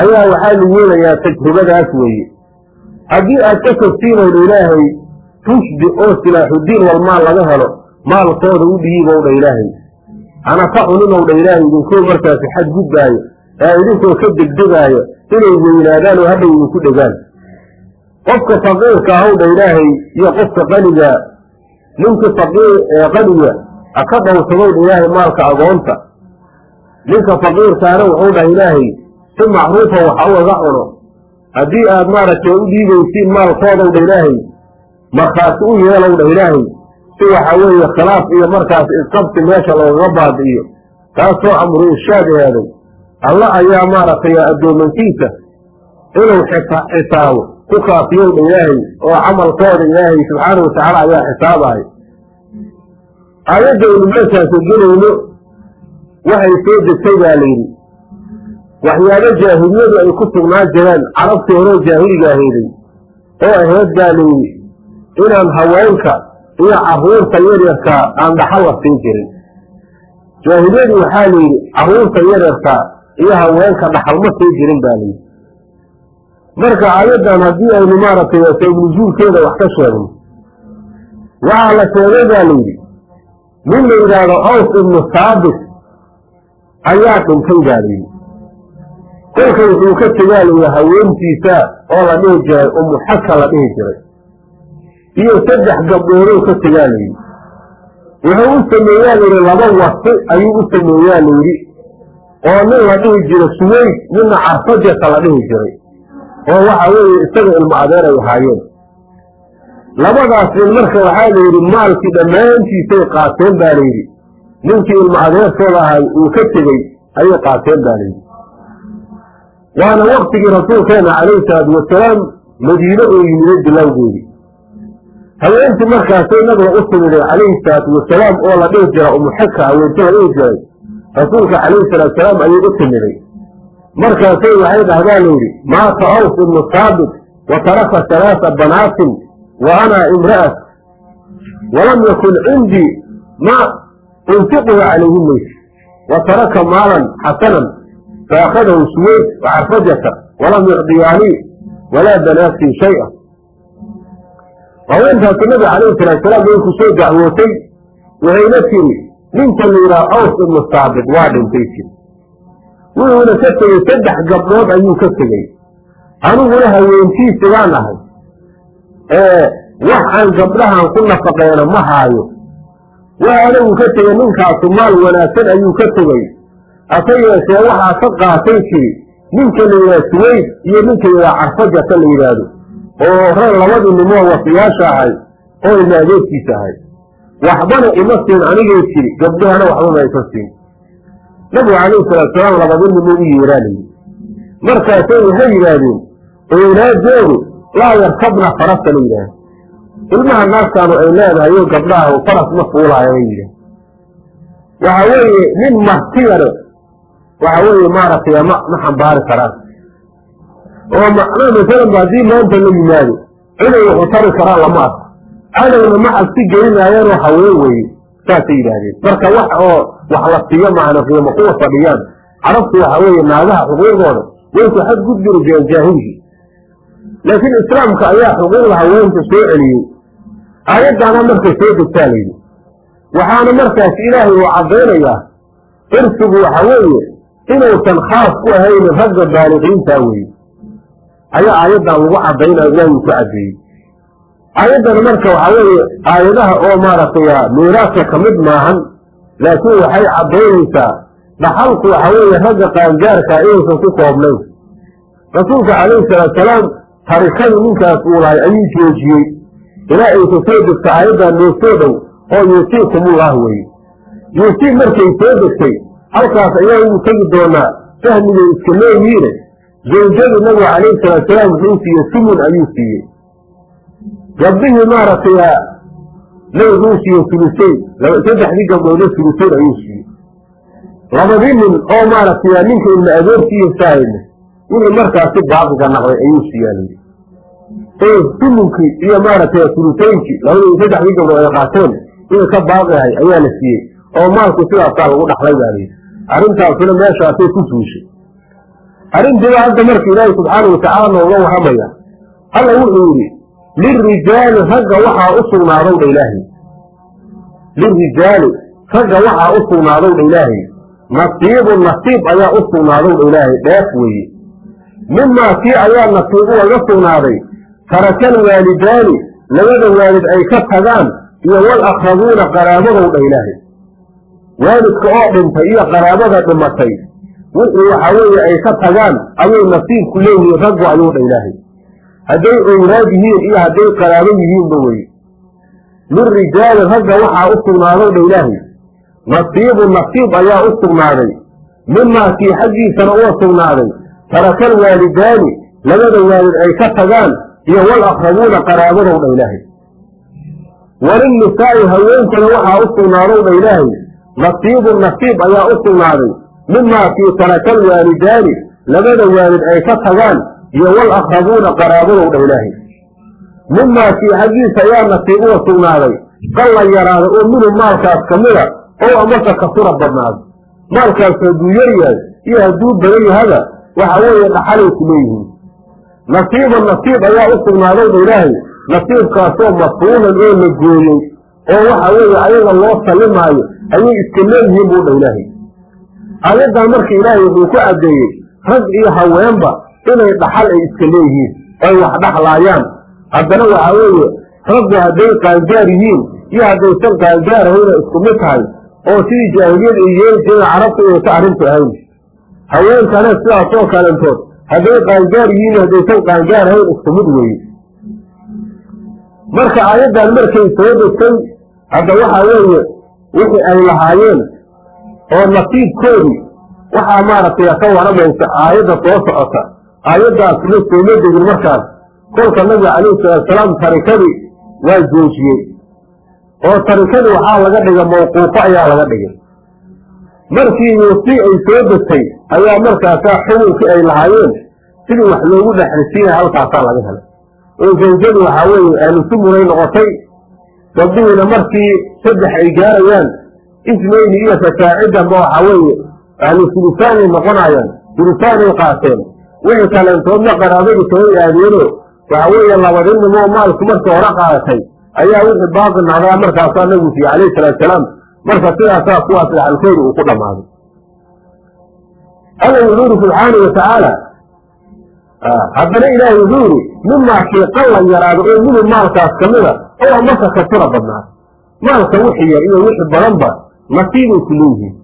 ayaa waxaa la yeelayaa tajribadaas weeye. Haddii aad ka fogtiinowdha ilaahay rushdi oo silaaxudiin walmaal laga helo maalkooda u dhiibow dha ilaahay. Hana ka cuninow dha ilaahay idinkoo markaasi xadgudbaayo ee idinkoo ka degdegaayo inay weynaadaan oo hadhow idinku dhegaan. Qofka faqiirka ahow dha ilaahay iyo qofka qaniga ninka qaniga ha ka dhowrsadow dha ilaahay maalka agoonta. Ninka faqiirkaana wuxuu dhah ilaahay si macruufa waxa ugaga cuno. Haddii aad maaragtay u dhiibaysiin maalkoodow dha ilaahay markhaati u yeelow dhah ilaahay si waxa weeye khilaaf iyo markaas isqabsi meesha loogaga baadi'iyo taasoo amru irshaad eeday alla ayaa maaragtay addoomankiisa inuu xisaabo ku kaafiyow dha ilaahay oo camalkooda ilaahay subxaana watacaala ayaa xisaabahay aayadda aynu meeshaasi gelayno waxay soo degtay baa layidhi waxyaabo jaahiliyadu ay ku sugnaa jireen carabtii horeo jaahiliga ahayday oo ahayd baa layidhi inaan haweenka iyo carruurta yaryarkaa aan dhaxal la siin jirin. Jaahiliyadu waxaa layidhi carruurta yaryarkaa iyo haweenka dhaxal ma siin jirin baa layidhi marka aayaddan haddii aynu maaragtay sabnusuulkeeda wax ka sheegno waxaa la sheegay baa layidhi nin la yidhaahdo aws ibnu saabit ayaa dhintay baa layidhi kolka wuxuu ka tegaa layidhi haweentiisa oo la dhihi jiray umuxaka la dhihi jiray. Iyo saddex gabdhoodou ka tegaa layidhi wuxuu u sameeyaa layidhi laba wasi ayuu u sameeyaa layidhi oo nin la dhihi jiray suweyd ninna carfajata la dhihi jiray. Oo waxa weeye isaga ilmo adeer ay ahaayeen. Labadaas nin marka waxaa layidhi maalkii dhammaantiisay qaateen baa layidhi ninkii ilmo adeerkooda ahay uu ka tegey ayay qaateen baa layidhi waana waktigii rasuulkeena calayhi salaatu wasalaam madiine oo yimiday bilowgeedii haweentii markaasay nabiga u timiday calayhi salaatu wasalaam oo la dhihi jira umuxaka haweenti la dhihi jiray rasuulka calayhi salaatu wasalaam ayay u timiday markaasay waxay dhahdaa layidhi maata aws ibnu saabit wa taraka halaasa banaatin wa ana imra'at walam yakun cindii ma unfiquhu calayhina wa taraka maalan xasanan faakadahu suweyd wacarfajata walam yucdiyaanii walaa banaatii shaya haweentaasi nabi calayhi salaatu salaam way ku soo dacwootay waxayna tiri ninka yidhaha aws ibnu saabit waa dhintay tiri wuxuuna ka tegey saddex gabdhood ayuu ka tegey aniguna haweentiisigaan ahay wax aan gabdhahan ku nafaqeena ma haayo waxa anagu ka tegey ninkaasu maal wanaagsan ayuu ka tegey hase yeeshee waxaa ka qaatay tiri ninka la yidhaha suweyd iyo ninka yidhaha carfajata la yidhaahdo oo rag labadii nimoo wasiyaasha ahay oo ilma adeerkiisa ahay waxbana ima siin anigay tiri gabdhahana waxba aysan siin. Nabigu calayhi salaatusalaam labadii nimo u yeeraanayey markaasay waxay yidhaahdeen owlaadoodu laa yarkabna farasa la yidhaahda ilmaha naagtaanu ay leedahay oo gabdhaha faras ma fuulaayo bay yidhaah waxa weeye nin martiyane waxa weeye maaragtay ma ma xambaari karaan. Oo macnaa masalan ba haddii maanta la yimaado inay waxu tari karaan lama arko. Cadowna ma cabsi gelinaayeenoo haween weeye saasay yidhaahdeen. Marka wax oo wax la siiyo maana qiimo kuwa fadhiyaan. Carabtu waxa weeye naagaha xuquuqdooda way ku xadgudbiri jireen jaahilkii laakiin islaamka ayaa xuquuqda haweenta soo celiyey. Aayaddaana markay soo degtaa layidhi waxaana markaas ilaahay uu caddaynayaa irsigu waxa weeye inuusan khaas ku ahaynin ragga baaliqiintaa weeye ayaa aayaddan lagu caddaynaya ilaahay uu ku caddeeyey. Aayaddan marka waxaa weeye aayadaha oo maaragtay miiraaska ka mid maahan laakiin waxay caddaynaysaa dhaxalku waxa weeye ragga qaangaarka inaysan ku koobnayn. Rasuulka calayhi salaatusalaam tarikadii ninkaas uu lahay ayuu joojiyey. Ilaa aysa soo degta aayaddan noo soo dhow oo yuusiikumullah weye yuusii markay soo degtay halkaas ayaa ugu tegi doonaa fahmigay iska leeyihiine zawjadii nabiga calayhi salaatusalaam wuxuu siiyey sumun ayuu siiyey. Gabdhihii maaragtay nabiguu siiyey sulusayn saddexdii gabdhoodna sulusayn ayuu siiyey. Labadii nin oo maaragtay ninka ilma adeerkiiyo saahayna wixii markaasi baaqiga naqday ayuu siiyaalay oo sumunkii iyo maaragtay sulusaynkii labadii saddexdii gabdhood ay qaateen inuu ka baaqihay ayaa la siiyey. Oo maalku sidaasaa lagu dhaxlay baa layidhi arrintaasuna meeshaasay ku suushay arrintiiba hadda marka ilaahi subxaana watacaala nooga warramaya alla wuxuu yidhi lirijaali ragga waxaa u sugnaadow ilaahay. Lirijaali ragga waxaa u sugnaadow ilaahay. Nasiibu nasiib ayaa u sugnaadow dha ilaahay dheef weeye. Mimaa kii ayaa nasiib ugaga sugnaaday tarakal waalidaani labada waalid ay ka tagaan iyo wal aqrabuuna qaraabadow ilaahay waalidka oo dhintay iyo qaraabada dhimatay wixii waxa weeye ay ka tagaan ayay nasiibku leeyihiin raggu ayuu dha ilaahay. Hadday owlaad yihiin iyo hadday qaraabo yihiinba weye lirijaali ragga waxaa u sugnaadow dha ilaahay. Nasiibu nasiib ayaa u sugnaaday. Mimaa kii xaggiisana uga sugnaaday. Tarakal waalidaani labada waalid ay ka tagaan iyo wal aqrabuuna qaraabadow dha ilaahay. Walinnisaa'i haweenkana waxaa u sugnaadow dha ilaahay nasiibu nasiib ayaa u sugnaaday mimaa kii tarakal waalidaani labada waalid ay ka tagaan iyo wal aqrabuuna qaraabadow dha ilaahay mimaa kii xaggiisa ayaa nasiib uga sugnaaday qalla yaraaday oo minhu maalkaas ka mida oo amase kasura badnaaday maalkaas hadduu yar yahay iyo hadduu badan yahaba waxa weeye dhaxalay ku leeyihiin nasiiban nasiib ayaa u sugnaaday dha ilaahay nasiibkaasoo mafruulan oo la gooyey oo waxa weeye ayaga loo sallimaayo ayay iska leeyihiin buu dha ilaahay. Aayaddan marka ilaahay wuxuu ku caddeeyey rag iyo haweenba inay dhaxal ay iska leeyihiin ay wax dhaxlaayaan. Haddana waxa weeye raggu hadday qaangaar yihiin iyo haddaysan qaangaar ahayna isku mid tahay oo sidii jaahiliyad ay yeeli jireen carabtu inaysa arrintu ahayn. Haweenkana sidaasoo kalentood hadday qaangaar yihiin iyo haddaysan qaangaar ahayn isku mid weeye. Marka aayaddan markay soo degtay hadda waxa weeye wixii ay lahaayeen oo nasiibkoodii waxaa maaragtay ka waramaysa aayadda soo socota aayaddaasna sooma degin markaas kolka nabiga calayhi salaatusalaam tarikadii waa joojiyey. Oo tarikadii waxaa laga dhigay mawquufo ayaa laga dhigay. Markii yuusii ay soo degtay ayaa markaasaa xukunkii ay lahaayeen sidii wax loogu dhexrisiinaya halkaasaa laga helay. Oo zawjadu waxaa weeye ahlusumunay noqotay gabdhihiina markii saddex ay gaarayaan ismayni iyo fasaacidanba waxaa weeye ahlu sulusaanay noqonaayaan sulusaanay qaateen. Wixii kaleentoodna qaraabadii kala aadeenoo waxa weeye labadinnimoo maalku markii hore qaadatay ayaa wixii baaqi nacdaa markaasaa nabigu siiyey calayhi salaatusalaam marka sidaasaa kuwaas dhaxalkooda uu ku dhammaaday. Alla wuxuu yidhi subxaanau watacaala haddana ilaahay wuxuu yidhi mimaa kii qalla yaraado oo minhu maalkaas ka mida oo amasa kasura badnaa. Maalka wixii yar iyo wixii badanba nasiibay ku leeyihiin.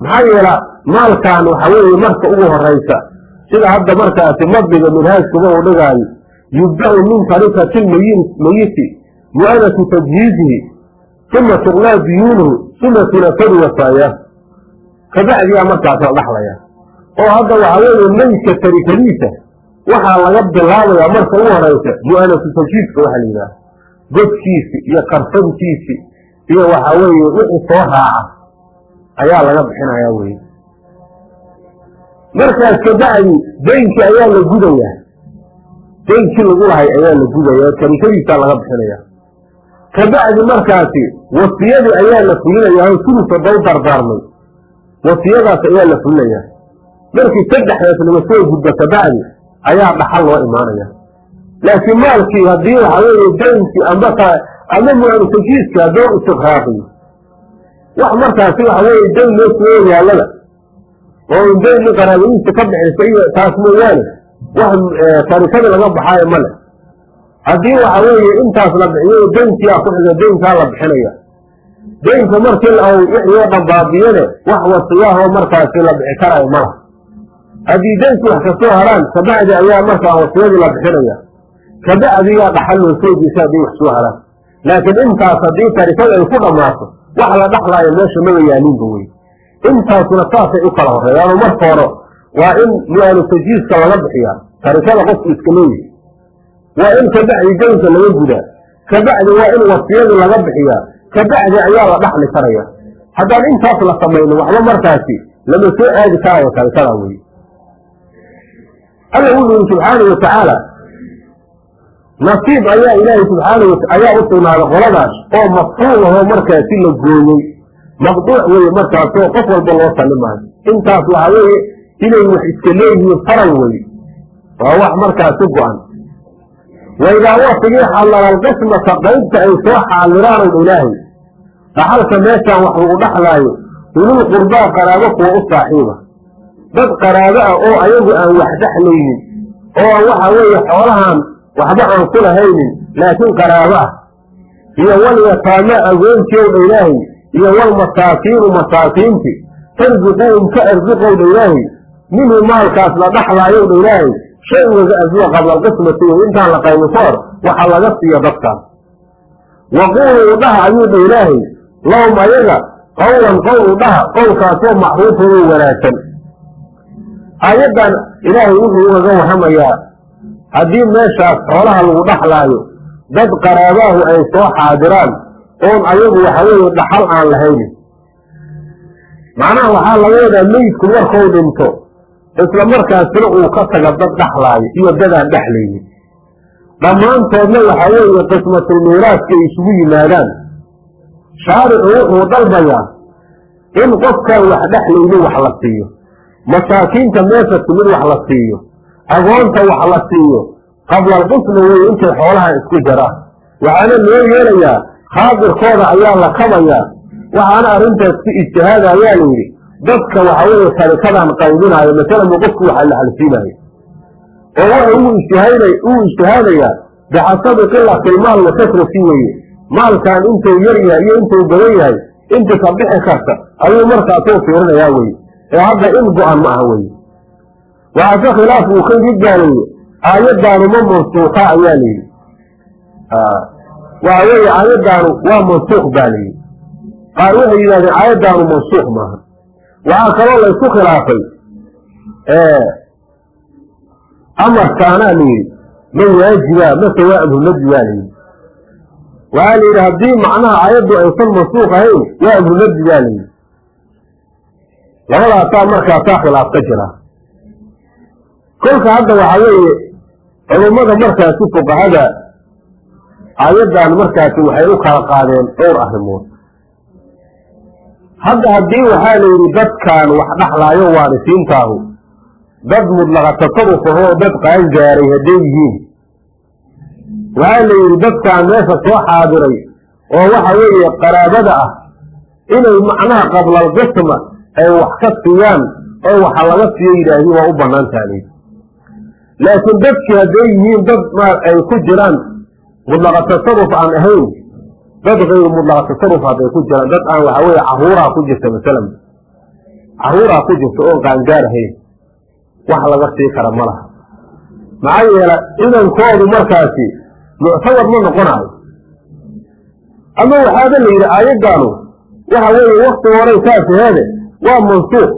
Maxaa yeela maalkan waxa weeye marka ugu horaysa sida hadda markaasi madliga minhaajkuba uu dhigaayo yubda-u min tarikati lmayiti mu'anatu tajhiizihi uma tuqlaa diyuunuhu uma tunafadu wasaaya. Kabacdiyaa markaas la dhaxlaya. Oo hadda waxa weeye meydka tarikadiisa waxaa laga bilaabayaa marka ugu horaysa mu'anatu tajhiizka waxa la yidhaha godkiisi iyo qarsankiisi iyo waxa weeye wixii soo raaca. Ayaa laga bixinayaa weye markaas kabacdi daynkii ayaa la gudayaa. Daynkii lagu lahay ayaa la gudaya tarikadiisaa laga bixinaya kabacdi markaasi wasiyadii ayaa la fulinayaa oo sulusa daw dardaarmay. Wasiyadaas ayaa la fulinayaa markii saddexdaas laga soo gudbo kabacdi ayaa dhaxal loo imaanaya laakiin maalkii haddii waxa weeye daynkii amba ama muanutajiiska haddoo istiqraaqiyo wax markaasi waxa weeye dayn loo yaalada oo in qaraabadiisa ka bixisa iyo taas mooyaane wax tarikada laga baxaayo ma leh haddii waxa weeye intaas la bixiyo daynkiyaa ku xiga daynkaa la bixinaya daynka markii wixii oo dhan baabiyane wax wasiyaahoo markaasi la bixi karayo malaha haddii daynki wax ka soo haraan kabacdi ayaa markaa wasiyadii la bixinaya kabacdiyaa dhaxal loo soo jeesa hadday wax soo haraan laakiin intaas haddii tarikada ay ku dhammaato wax la dhaxlaayo meesha maba yaalinba wey intaasuna saasay u kala horeeyaano marka hore waa in mualu tajiiska laga bixiyaa. Tarikada qofku iska leeyahy waa in kabacdi daynka laga gudaa. Kabacdi waa in wasiyadii laga bixiyaa. Kabacdi ayaa la dhaxli karaya. Haddaan intaas la samayno waxba markaasi lama soo aadi karayo tarikada wey alla wuxu yihi subxaanau watacaala nasiib ayaa ilaahay subxaanau ayaa u sugnaaday qoladaas oo mafruuc ahoo markaasi la gooyey maqduuc weye markaasoo qof walba loo salimaayo intaas waxa weeye inay wax iska leeyihiin faral weye waa wax markaasi go-an. Waidaa watigii xalalalqismata qaybta ay soo xaaliraanow ilaahay. Dhaxalka meeshaan wax lagu dhaxlaayo ulul qurbaa qaraabo kuwa u saaxiiba. Dad qaraabo ah oo ayagu aan wax dhexlaynin oo waxa weeye xoolahan waxba aan ku lahaynin laakiin qaraabo ah iyo walyataama agoontiowdha ilaahay iyo walmasaakiinu masaakiinti tarsiquuhum ka arsiqowdha ilaahay minhu maalkaas la dhaxlaayowdha ilaahay shay waga arsiqa qabla alqismati wey intaan la qaybi ka hor waxa laga siiyo dadkaan waquuluu dhaha ayuu dha ilaahay lahum ayaga qowlan qowl u dhaha qowlkaasoo macruufan oo wanaagsan. Aayaddan ilaahay wuxuu ugaga warramayaa haddii meeshaas xoolaha lagu dhaxlaayo dad qaraabaahu ay soo xaadiraan oon ayagu waxa weeye dhaxal aan lahaynin macnaha waxaa laga wadaa meydku markuu dhinto isla markaasina uu ka taga dad dhaxlaayo iyo dadaan dhexlaynin dhammaantoodna waxa weeye qismatulmiiraaska ay isugu yimaadaan. Shaaricu wuxuu dalbayaa in qofkaan wax dhexlaynin wax la siiyo. Masaakiinta meesha timid wax la siiyo agoonta wax la siiyo qabla alqismi weye intay xoolaha isku jaraan waxaana loo yeelayaa khaadirkooda ayaa la kabayaa. Waxaana arrintaas ku ijtihaada ayaa la yidhi dadka waxa weeye tarikadan qaybinaayo masalama qofku waxa la halsiinaayo. Oo waxa uu ijtihaada uu ijtihaadayaa bixasabi qilati ilmaal wa kasrati weeye. Maalkan intuu yar yahay iyo intuu badan yahay inta ka bixi karta ayuu markaasuu fiirinayaa weye ee hadda in go-an ma aha weye waxaa ka khilaaf uu ka gidgaaleeye aayaddaanu ma mansuuqa ayaa layidhi waxa weeye aayaddaanu waa mansuuq baa layidhi qaar waxay yidhahdeen aayaddaanu mansuuq maaha. Waxaa kaloo laysku khilaafay amarkaanaa layidhi ma waajiba mase waa amrunadbi baa layidhi waxaa layidhi haddii macnaha aayaddu aysan mansuuq ahayn waa amrunadbi baa layidhi labadaasaa markaasaa khilaaf ka jira kolka hadda waxa weeye culummada markaasi fuqahada aayaddan markaasi waxay u kala qaadeen dhowr arrimood. Hadda haddii waxaa la yidhi dadkan wax dhaxlaayo waarisiintaahu dad mudlaqa tasaruf ahoo dad qaan gaaray hadday yihiin. Waxaa la yidhi dadkaan meesha soo xaadiray oo waxa weeye qaraabada ah inay macnaha qablalqisma ay wax ka siiyaan oo waxa laga siiyo yidhaahdi waa u bannaan laakiin dadkii hadday yihiin dad ay ku jiraan mudlaqa tasaruf aan ahayn dad kayru mudlaqa tasaruf hadday ku jiraan dad aan waxa weeye caruuraa ku jirta masalan. Caruuraa ku jirta oon qaangaar ahayn wax laga sii kara ma laha. Maxaa yeele ciidankoodu markaasi muctabar ma noqonayo ama waxaaba la yidhi aayaddaanu waxa weeye wakti horay saas aheede waa mansuuq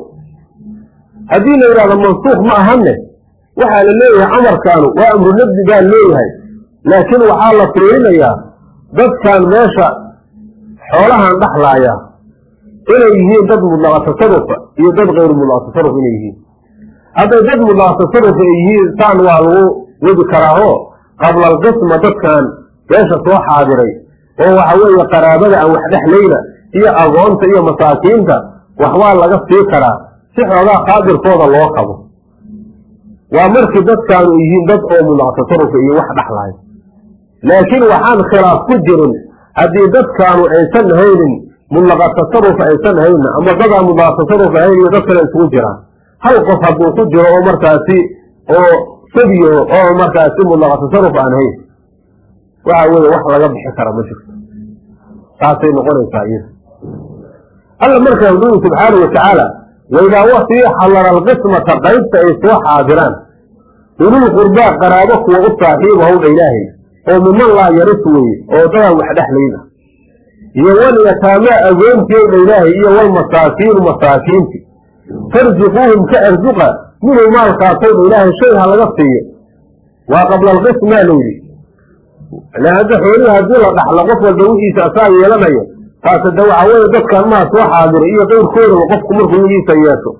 haddii la yidhahdo mansuuq ma ahanne waxaa la leeyahay amarkaanu waa amru nabdi baa leeyahay. Laakiin waxaa la fiirinayaa dadkan meesha xoolahan dhaxlaaya inay yihiin dad mudlaqa tasarufa iyo dad kayru mudlaqa tasaruf inay yihiin. Hadday dad mudlaqa tasarufa ay yihiin saan waa lagu wadi karaaho qabla alqisma dadkan meesha soo xaadiray oo waxa weeye qaraabada aan wax dhexlayna iyo agoonta iyo masaakiinta waxbaa laga sii karaa si xoogaa qaadirkooda loo qabo waa markii dadkaanu yihiin dad oo mudlaqa tasarufa iyo wax dhexlaaya laakiin waxaan khilaaf ku jirin haddii dadkaanu aysan haynin mudlaqa tasaruf aysan hayna ama dadaan mudlaqa tasaruf ahayn iyo dad kale isugu jiraan. Hal qof hadduu ku jiro oo markaasi oo sabiyo oo markaasi mudlaqa tasaruf aan hayn waxa weeye wax laga bixi kara ma jirto. Saasay noqonaysaa iyada alla markaa wuxuu yii subxaanau watacaala waidaa waktigii xallara alqismata qaybta ay soo xaadiraan ulul qurbaa qaraabo kuwa u saaxiiba howdha ilaahay oo miman laa yaris weye oo dadaan wax dhexlayn ah iyo walyataamaa agoontii owdha ilaahay iyo walmasaakiinu masaakiinti farsiquuhum ka arsuqa minhu maalkaasowdha ilaahay shay ha laga siiyo waa qabla alqismaa layidhi hadda xoolihii haddii la dhaxlo qof walba wixiisa asaa yeelanayo taas hadda waxaa weeye dadkaan maha soo xaadiray iyo qeyrkoodaba qofku markuu wixiisa yeesho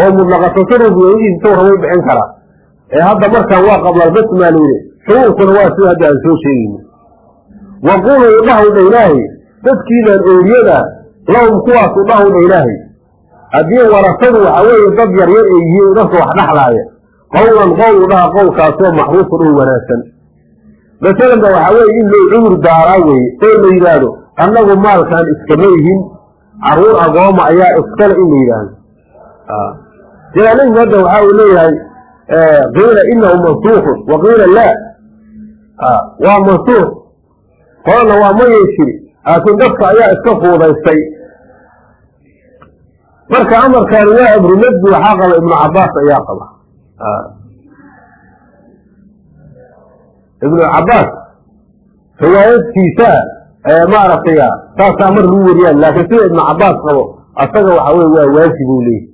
oo mudlaqa tasaruf iyo wixiisa sawra way bixin karaa ee hadda markaan waa qabla alqismaa layidhi xuquuqkuna waa sida hadda aan soo sheegayno waquluu udhahwdha ilaahay dadkiidan owliyada lahum kuwaas udhahwdha ilaahay. Haddii warasadu waxaa weeye dad yaryar ay yihiin dadka wax dhexlaaya qowlan qowl udhaha qowlkaasoo maxruufun oo wanaagsan. Masalanba waxaa weeye in loo cudur daaraa weeye oo la yidhaahdo annagu maalkaan iskama yihiin carruur agooma ayaa iskale in la yidhaahdo. Jalaalayhim hadda waxa uu leeyahay qiila inahu mansuuqun wa qiila laa. Waa mansuuq qolana waa mayay jiri laakiin dadka ayaa iska fuudaystay. Marka amarkaani waa amru nadbi waxaa qaba ibnu cabaas ayaa qaba. Ibnu cabaas riwaayadkiisa maaragtay saasaa mar lagu wariyaan laakiin sida ibnu cabaas qabo asaga waxa wey waa waajib uu leeyahy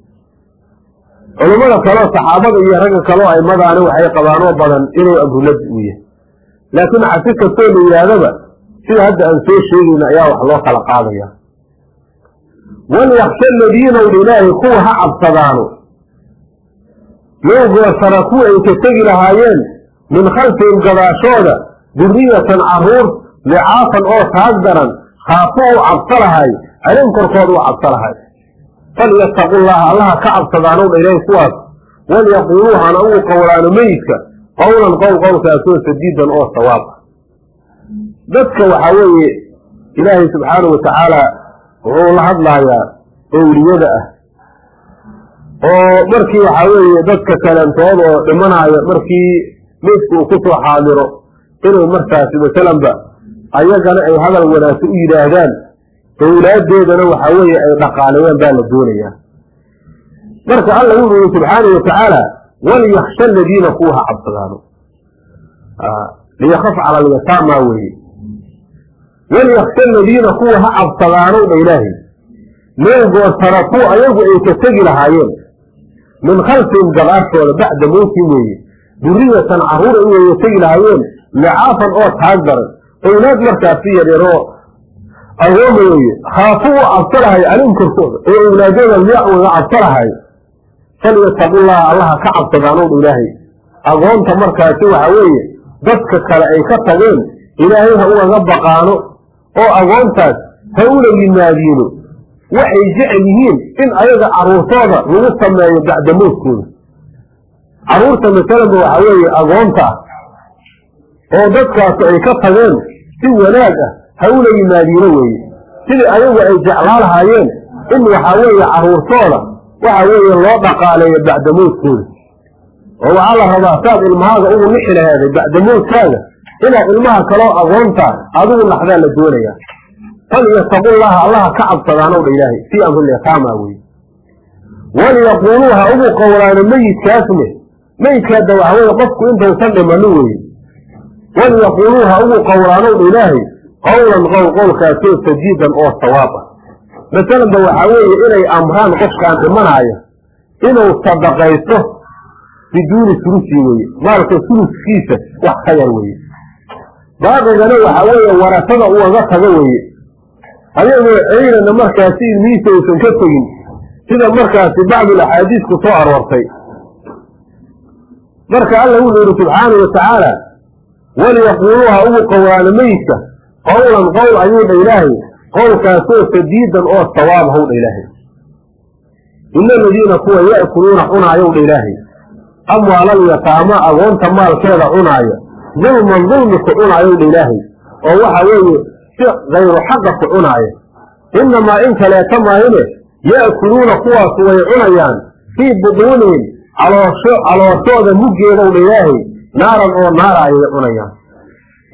culummada kaleo saxaabada iyo ragga kaleo aimadaani waxay qabaanoo badan inuu amrunadbi uu yahay. Laakiin xasi kastoo la yidhaahdaba sida hadda aan soo sheegayna ayaa wax loo kala qaadaya. Walyaksha aladiina ilaahay kuwa ha cabsadaano yoogooshara kuwa ay ka tegi lahaayeen min khalfihim gadaashooda duriyatan carruur licaafan oo taag daran khaafu u cabso lahay arrin korkooda u cabso lahay falyattaqu llaha allaha ka cabsadaanowdha ilaahay kuwaas walyaquuluu hana ugu qowlaano meyidka qowlan qowl qowlkaasoo sadiidan oo sawaab ah dadka waxaa weeye ilaahay subxaanau watacaala wuxuu la hadlayaa owliyada ah oo markii waxaa weeye dadka kalentood oo dhimanaayo markii meydku uu ku soo xaadiro inay markaasi masalanba ayagana ay hadal wanaagsan u yidhaahdaan owlaadeedana waxaa weeye ay dhaqaaleeyaan baa la doonayaa marka alla wuxuu yihi subxaanau watacaala walyaksha aladiina kuwa ha cabsadaano. Liyakaf cala alyataama weeye. Walyaksha aladiina kuwa ha cabsadaanow dha ilaahay. Meelgood tarakuu ayagu ay ka tegi lahaayeen min khalfihim gadaashooda bacda mowtin weeye duriyatan carruur ay waya tegi lahaayeen licaafan oo taag daran owlaad markaasi yaryaroo agooma weeye khaafu u cabso lahay calim korkooda oo owlaadooda liyac waga cabso lahay falyattaqullaha allaha ka cabsadaanow dha ilaahay. Agoonta markaasi waxa weeye dadka kale ay ka tageen ilaahay ha ugaga baqaano oo agoontaas ha ula yimaadiino waxay jecel yihiin in ayaga caruurtooda lagu sameeyo bacda mowtkooda carruurta masalanba waxaa weeye agoonta oo dadkaasu ay ka tageen si wanaag ah ha ula yimaadiino weeye. Sidii ayagu ay jeclaa lahaayeen in waxaa weeye caruurtooda waxa weeye loo dhaqaaleeyo bacda mowtkooda oo waxaa la rabaa saad ilmahaaga ugu nixi laheeday bacda mowtkaaga inaad ilmaha kaloo agoontaa adigu naxdaa la doonayaa falyattaqullaha allaha ka cabsadaanow dha ilaahay fii amrilyataama weye walyaquuluu ha ugu qowlaano meyidkaasne meyidkaada waxa weye qofku intaysan dhimanin weye walyaquuluu ha ugu qowlaanow ilaahay qowlan qowl qowlkaasoo sadiidan oo sawaab ah masalanba waxaa weeye inay amraan qofkaan dhimanaaya inuu sadaqaysto biduuni sulusi weye maalka suluskiisa wax ka yar weye baaqigana waxaa weeye warasada ugaga tago weye ayagoo ceynana markaasi ilmihiisa aysan ka tegin sida markaasi bacdul axaadiis ku soo aroortay marka alla wuxuu yihi subxaanau watacaala walyaquuluu ha ugu qowlaano meyidka qowlan qowl ayuu dha ilaahay qowlkaasoo sadiidan oo sawaab haw dha ilaahay ina aladiina kuwa ya'kuluuna cunaayow dha ilaahay amwaalal yataama agoonta maalkeeda cunaaya dulman dulmi ku cunaayow dha ilaahay oo waxa weeye si kayru xaqa ku cunaaya inamaa in kaleeta maahine ya'kuluuna kuwaasu way cunayaan fii buduunihim caloosho calooshooda muggeedow dha ilaahay naaran oo naara ayay cunayaan.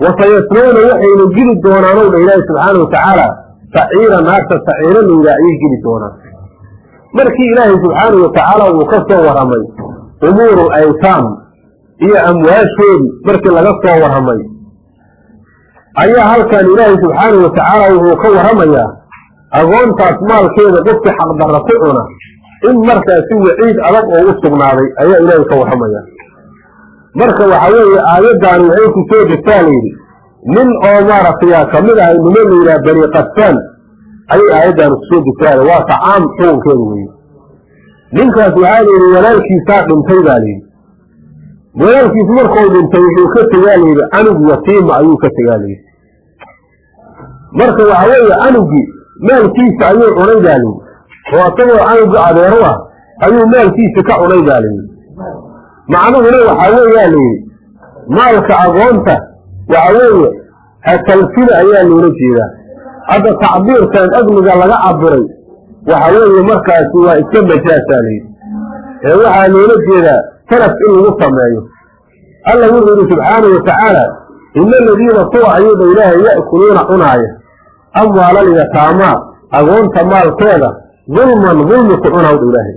Wasayasluuna waxayna geli doonaanow dha ilaahay subxaana watacaala saciira naarta saciiro layidhaha ayay geli doonaan. Markii ilaahay subxaanahu watacaala uu ka soo warramay umuuru aytaam iyo amwaashoodii markii laga soo warramay ayaa halkan ilaahay subxaanahu watacaala wuxuu ka warramayaa agoontaas maalkeeda qofkii xaqdarra ku cuna. In markaasi waciid adag oo u sugnaaday ayaa ilaahay ka warramaya marka waxa weeye aayaddaani waxay ku soo degtaa layidhi nin oo maaragtay ka mid ahay niman layidhaha bani qasaan ayay aayaddaani ku soo degtaada waa tacaam xukunkeeda weye ninkaas waxaa layidhi walaalkiisaa dhintay baa layidhi walaalkiis markuu dhintay wuxuu ka tegaa layidhi anug yatiima ayuu ka tegaa layidhi marka waxa weeye anugii maalkiisa ayuu cunay baa layidhi oo isagoo canuga adeero ah ayuu maalkiisa ka cunay baa layidhi macnuhuna waxaa weeyaa layidhi maalka agoonta waxa weeye hatalfida ayaa loola jeedaa. Hadda tacbiirkan agniga laga cabiray waxa weeye markaasi waa iska majaasaa layidhi ee waxaa loola jeedaa salaf in lagu sameeyo. Alla wuxuu yidhi subxaanahu watacaala ina aladiina kuwa ayuuda ilaahay ya'kuluuna cunaaya amwaalal yataamaa agoonta maalkeeda dulman dulmi ku cunawdha ilaahay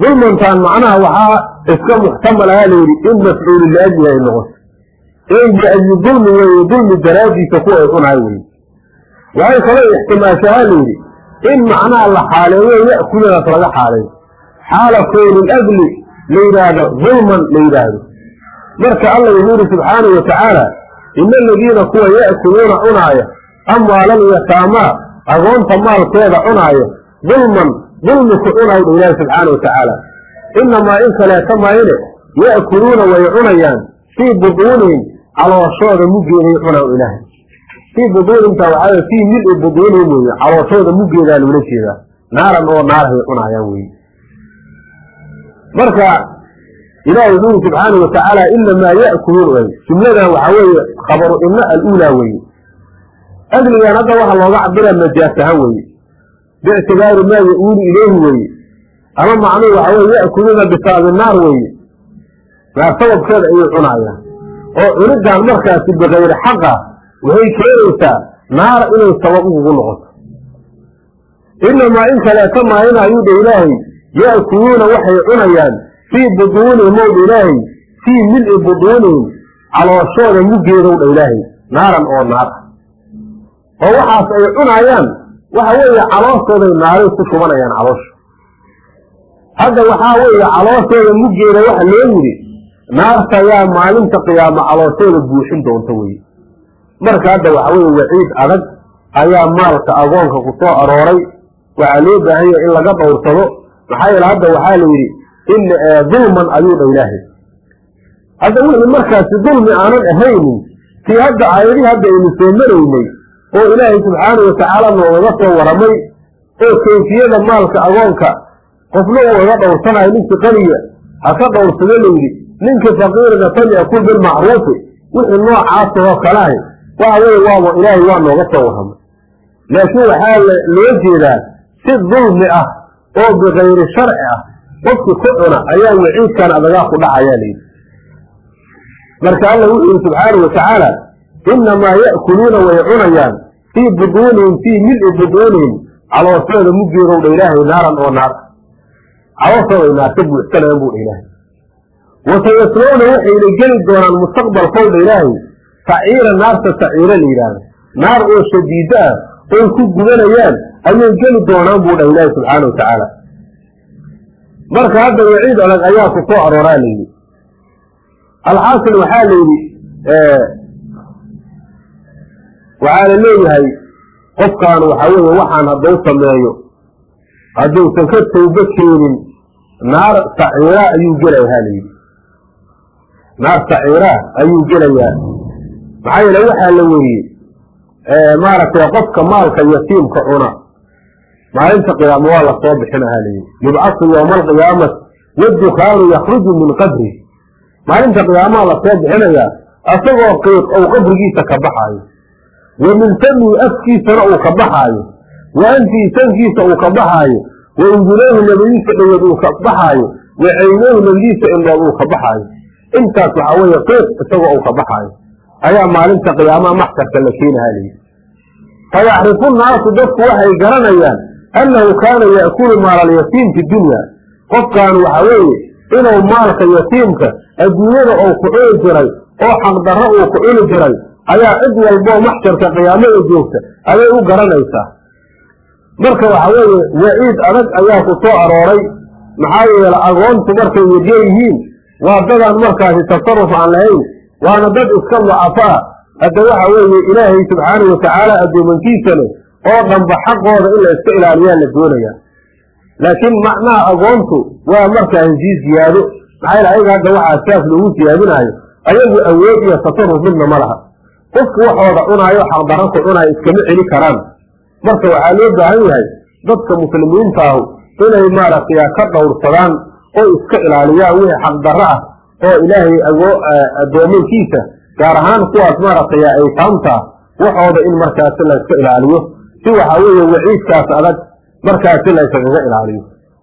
dulmantaan macnaha waxaa iska muxtamal ahaa layidhi in mafcuulu liajli ay noqoto. Ee liajli dulmi weeye dulmi daraadiisa kuwa ay cunahay weye waxay kaloo ixtimaashahaa layidhi in macnaha la xaaleeyo ya'kuladaas laga xaaleeyo. Xaala kownil agli la yidhaahdo dulman la yidhaahdo. Marka alla wuxuu yidhi subxaanahu watacaala ina aladiina kuwa ya'kuluuna cunaaya amwaalal yataamaa agoonta maalkeeda cunaaya dulman dulmi ku ilaahi subxaana watacaala inamaa in kaleeta mayne ya'kuluuna way cunayaan. Fii buduunihim calooshooda muggeeday cunaw ilaahay. Fii buduunihimta waxaa fii mil-i buduunihim weye calooshooda muggeedaa loola jeedaa. Naaran oo naarahay cunaayaan weye marka ilaahay wuxuu yiri subxaanau watacaala inamaa ya'kuluun way. Jumladan waxaa weeye khabaru ina aluulaa weye adligan hadda waxaa looga cabira majaas ahaan weye biictibaari maa ya-uulu ileyhi weye ama macnuhu waxa weye ya'kuluuna bisaabi naar weye naar sababkeeda ayay cunaayaan oo cunidan markaasi bikayri xaqa waxay keenaysaa naar inay sabab ugu noqoto inamaa in kaleeta maayana ayuu dha ilaahay ya'kuluuna waxay cunayaan fii buduunihim ow dha ilaahay fii mil-i buduunihim calooshooda muggeedow dha ilaahay naaran oo naar ah oo waxaas ay cunaayaan waxa weeye calooshooday naaray ku shubanayaan caloosha. Hadda waxaa weeye calooshooda muggeeda waxa loo yidhi naarta ayaa maalinta qiyaamo calooshooda buuxin doonta weye marka hadda waxa weeye waciid adag ayaa maalka agoonka ku soo arooray. Waxaa loo baahan yahay in laga dhowrsado. Maxaa yeele hadda waxaa la yidhi in dulman ayuu dha ilaahay. Hadda wixii markaasi dulmi aanan ahaynin kii hadda aayadihii hadda aynu soo maraynay oo ilaahay subxaana watacaala noogaga soo waramay oo kayfiyada maalka agoonka qofna uu iga dhowrsanayo ninkii qaniya ha ka dhowrsado layidhi ninkii faqiiriga tan yakul bilmacruufi wixii noocaasa oo kalahay waxa weye waaba ilaahay waa nooga soo waramay. Laakiin waxaa loo jeedaa si dulmi ah oo bikayri sharci ah qofki ku cuna ayaa waciidkan adagaa ku dhacayaa layidhi marka alla wuxuu yihi subxaanau watacaala inamaa ya'kuluuna way cunayaan fii buduunihim fii mil-i buduunihim calooshooda muggeedow dha ilaahay naaran oo naar calooshooday naar ka buuxsanayaan buu dha ilaahay wasayaslowna waxayna geli doonaan mustaqbalkow dha ilaahay saciira naarta saciiro la yidhaahdo naar oo shadiida ah oy ku gudanayaan ayay geli doonaan buu dha ilaahay subxaana wa tacaala marka hadda waciid adag ayaa ku soo arooraa layidhi alxaasil waxaa la yidhi waxaa la leeyahay qofkaan waxaa weeye waxaan hadduu sameeyo hadduusan ka tawbo keenin naar saciira ayuu gelaya ha layidhi naar saciira ayuu gelayaa. Maxaa yeele waxaa la weriye maaragtay qofka maalka yatiimka cuna. Maalinta qiyaamo waa la soo bixina ha layidhi yubcasu yowma alqiyaamati waddukhaanu yakruju min qabri maalinta qiyaamaha la soo bixinayaa asagoo qiiq ou qabrigiisa ka baxaayo wa min famihi afkiisana uu ka baxaayo. Wa anfihi sankiisa uu ka baxaayo. Wa unjuleyhi labadiisa dhawood uu ka baxaayo. Wa ceyneyhi labadiisa indhood uu ka baxaayo. Intaas waxaa weeye qiiq isagoo uu ka baxaayo. Ayaa maalinta qiyaamaha maxkarka la keenaha layidhi fayacrifu nnaasu dadku waxay garanayaan annahu kaana ya'kulu maala alyatiim fi dunya. Qofkan waxa weeye inuu maalka yatiimka adduunyada uu ku cuni jiray oo xaqdarro uu ku cuni jiray ayaa cid walboo maxsharka qiyaamada joogta ayay u garanaysaa marka waxa weeye waciid adag ayaa ku soo arooray. Maxaa yeele agoontu markay yarya yihiin waa dadaan markaasi tasaruf aan lahayn waana dad iska dacafaa hadda waxa weeye ilaahay subxaanahu watacaala addoomankiisa leh oo dhanba xaqooda in la iska ilaaliyaa la doonaya. Laakiin macnaha agoontu waa markaasi sii ziyaado. Maxaa yele ayaga hadda waxaa saaf loogu siyaadinaayo ayagu awood iyo tasaruf midna ma laha qofku waxooda cunaayo xaqdarro ku cunaayo iskama celi karaan. Marka waxaa loo baahan yahay dadka muslimiintaahu inay maaragtay ka dhowrsadaan oo iska ilaaliyaan wixii xaqdarro ah oo ilaahay addoomankiisa gaar ahaan kuwaas maaragtay aytaamtaa waxooda in markaasi la iska ilaaliyo. Si waxaa weeye waciidkaas adag markaasi la yskaga ilaaliyo.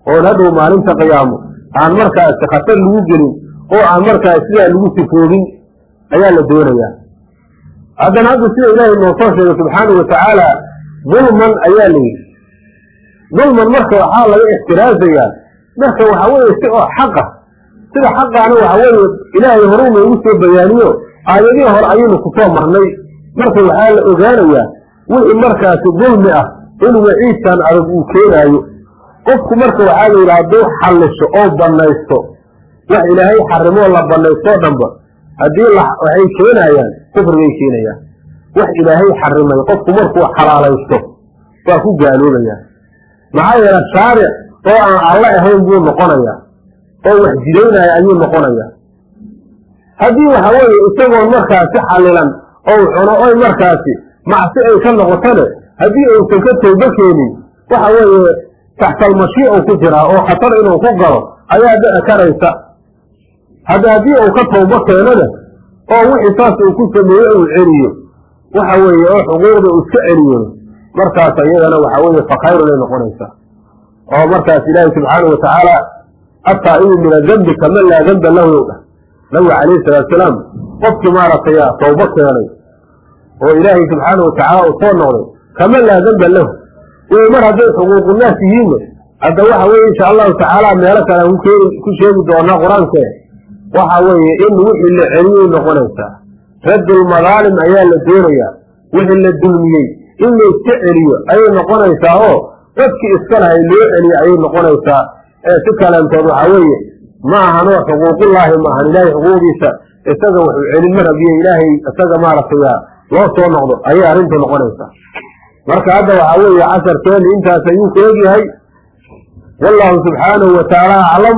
Oon hadhow maalinta qiyaamo aan markaasi khatar lagu gelin oo aan markaas sidaa lagu sifoogin ayaa la doonayaa haddana hadda sida ilaahay noo soo sheegay subxaanau watacaala dulman ayaa la yidhi. Dulman marka waxaa laga ixtiraasayaa marka waxa weeye si oo xaqa sida xaqaana waxa weeye ilaahay horuu noogu soo bayaaniyo aayadihii hore ayaynu ku soo marnay. Marka waxaa la ogaanayaa wixii markaasi dulmi ah in waciidkan adag uu keenaayo. Qofku marka waxaa la yidhi hadduu xallisho oo banaysto wax ilaahay xarimoo la banaystoo dhanba haddii waxay keenayaan kufrigay keenayaan wax ilaahay xarimay qofku markuu xalaalaysto waa ku gaaloobayaa. Maxaa yeele shaaric oo aan alle ahayn buu noqonayaa oo wax jidaynaya ayuu noqonayaa. Haddii waxa weeye isagoon markaasi xalilan ou cuno oy markaasi macsi ay ka noqotane haddii aysan ka tawbo keenin waxa weeye taxtalmashii u ku jiraa oo khatar inuu ku galo ayaa dhici karaysa. Hadda haddii uu ka tawbo keenana oo wixii saas uu ku sameeye uu celiyo. Waxa weeye oo xuquuqda uu iska celiyo. Markaas iyadana waxa weeye fakhayrunay noqonaysaa. Oo markaas ilaahi subxaanahu watacaala ataa'ibu min adembi kaman laa demba lahu. Yow dhah nabiga calayhi salaatusalaam qofkii maaragtay tawbo keenay. Oo ilaahay subxaanahu watacaala uu soo noqday kaman laa demba lahu. Iyo mar hadday xuquuqunaas yihiinna hadda waxa weye insha allahu tacaala meelo kale aan ku sheegi doonaa qur'aankee waxa weeye in wixii la celiyay noqonaysaa. Raddulmadaalim ayaa la doonayaa wixii la dulmiyey in la iska celiyo ayay noqonaysaa oo dadkii iska lahay loo celiyo ayay noqonaysaa. Ee si kaleentood waxaa weeye ma ahanoo xuquuqullaahi ma ahan ilaahay xuquuqdiisa isaga wuxuu celin mar hadiyo ilaahay isaga maaragtay loo soo noqdo ayay arrintu noqonaysaa. Marka hadda waxaa weeye casharkeeni intaas ayuu ku egyahay. Wallahu subxaanahu watacaala aclam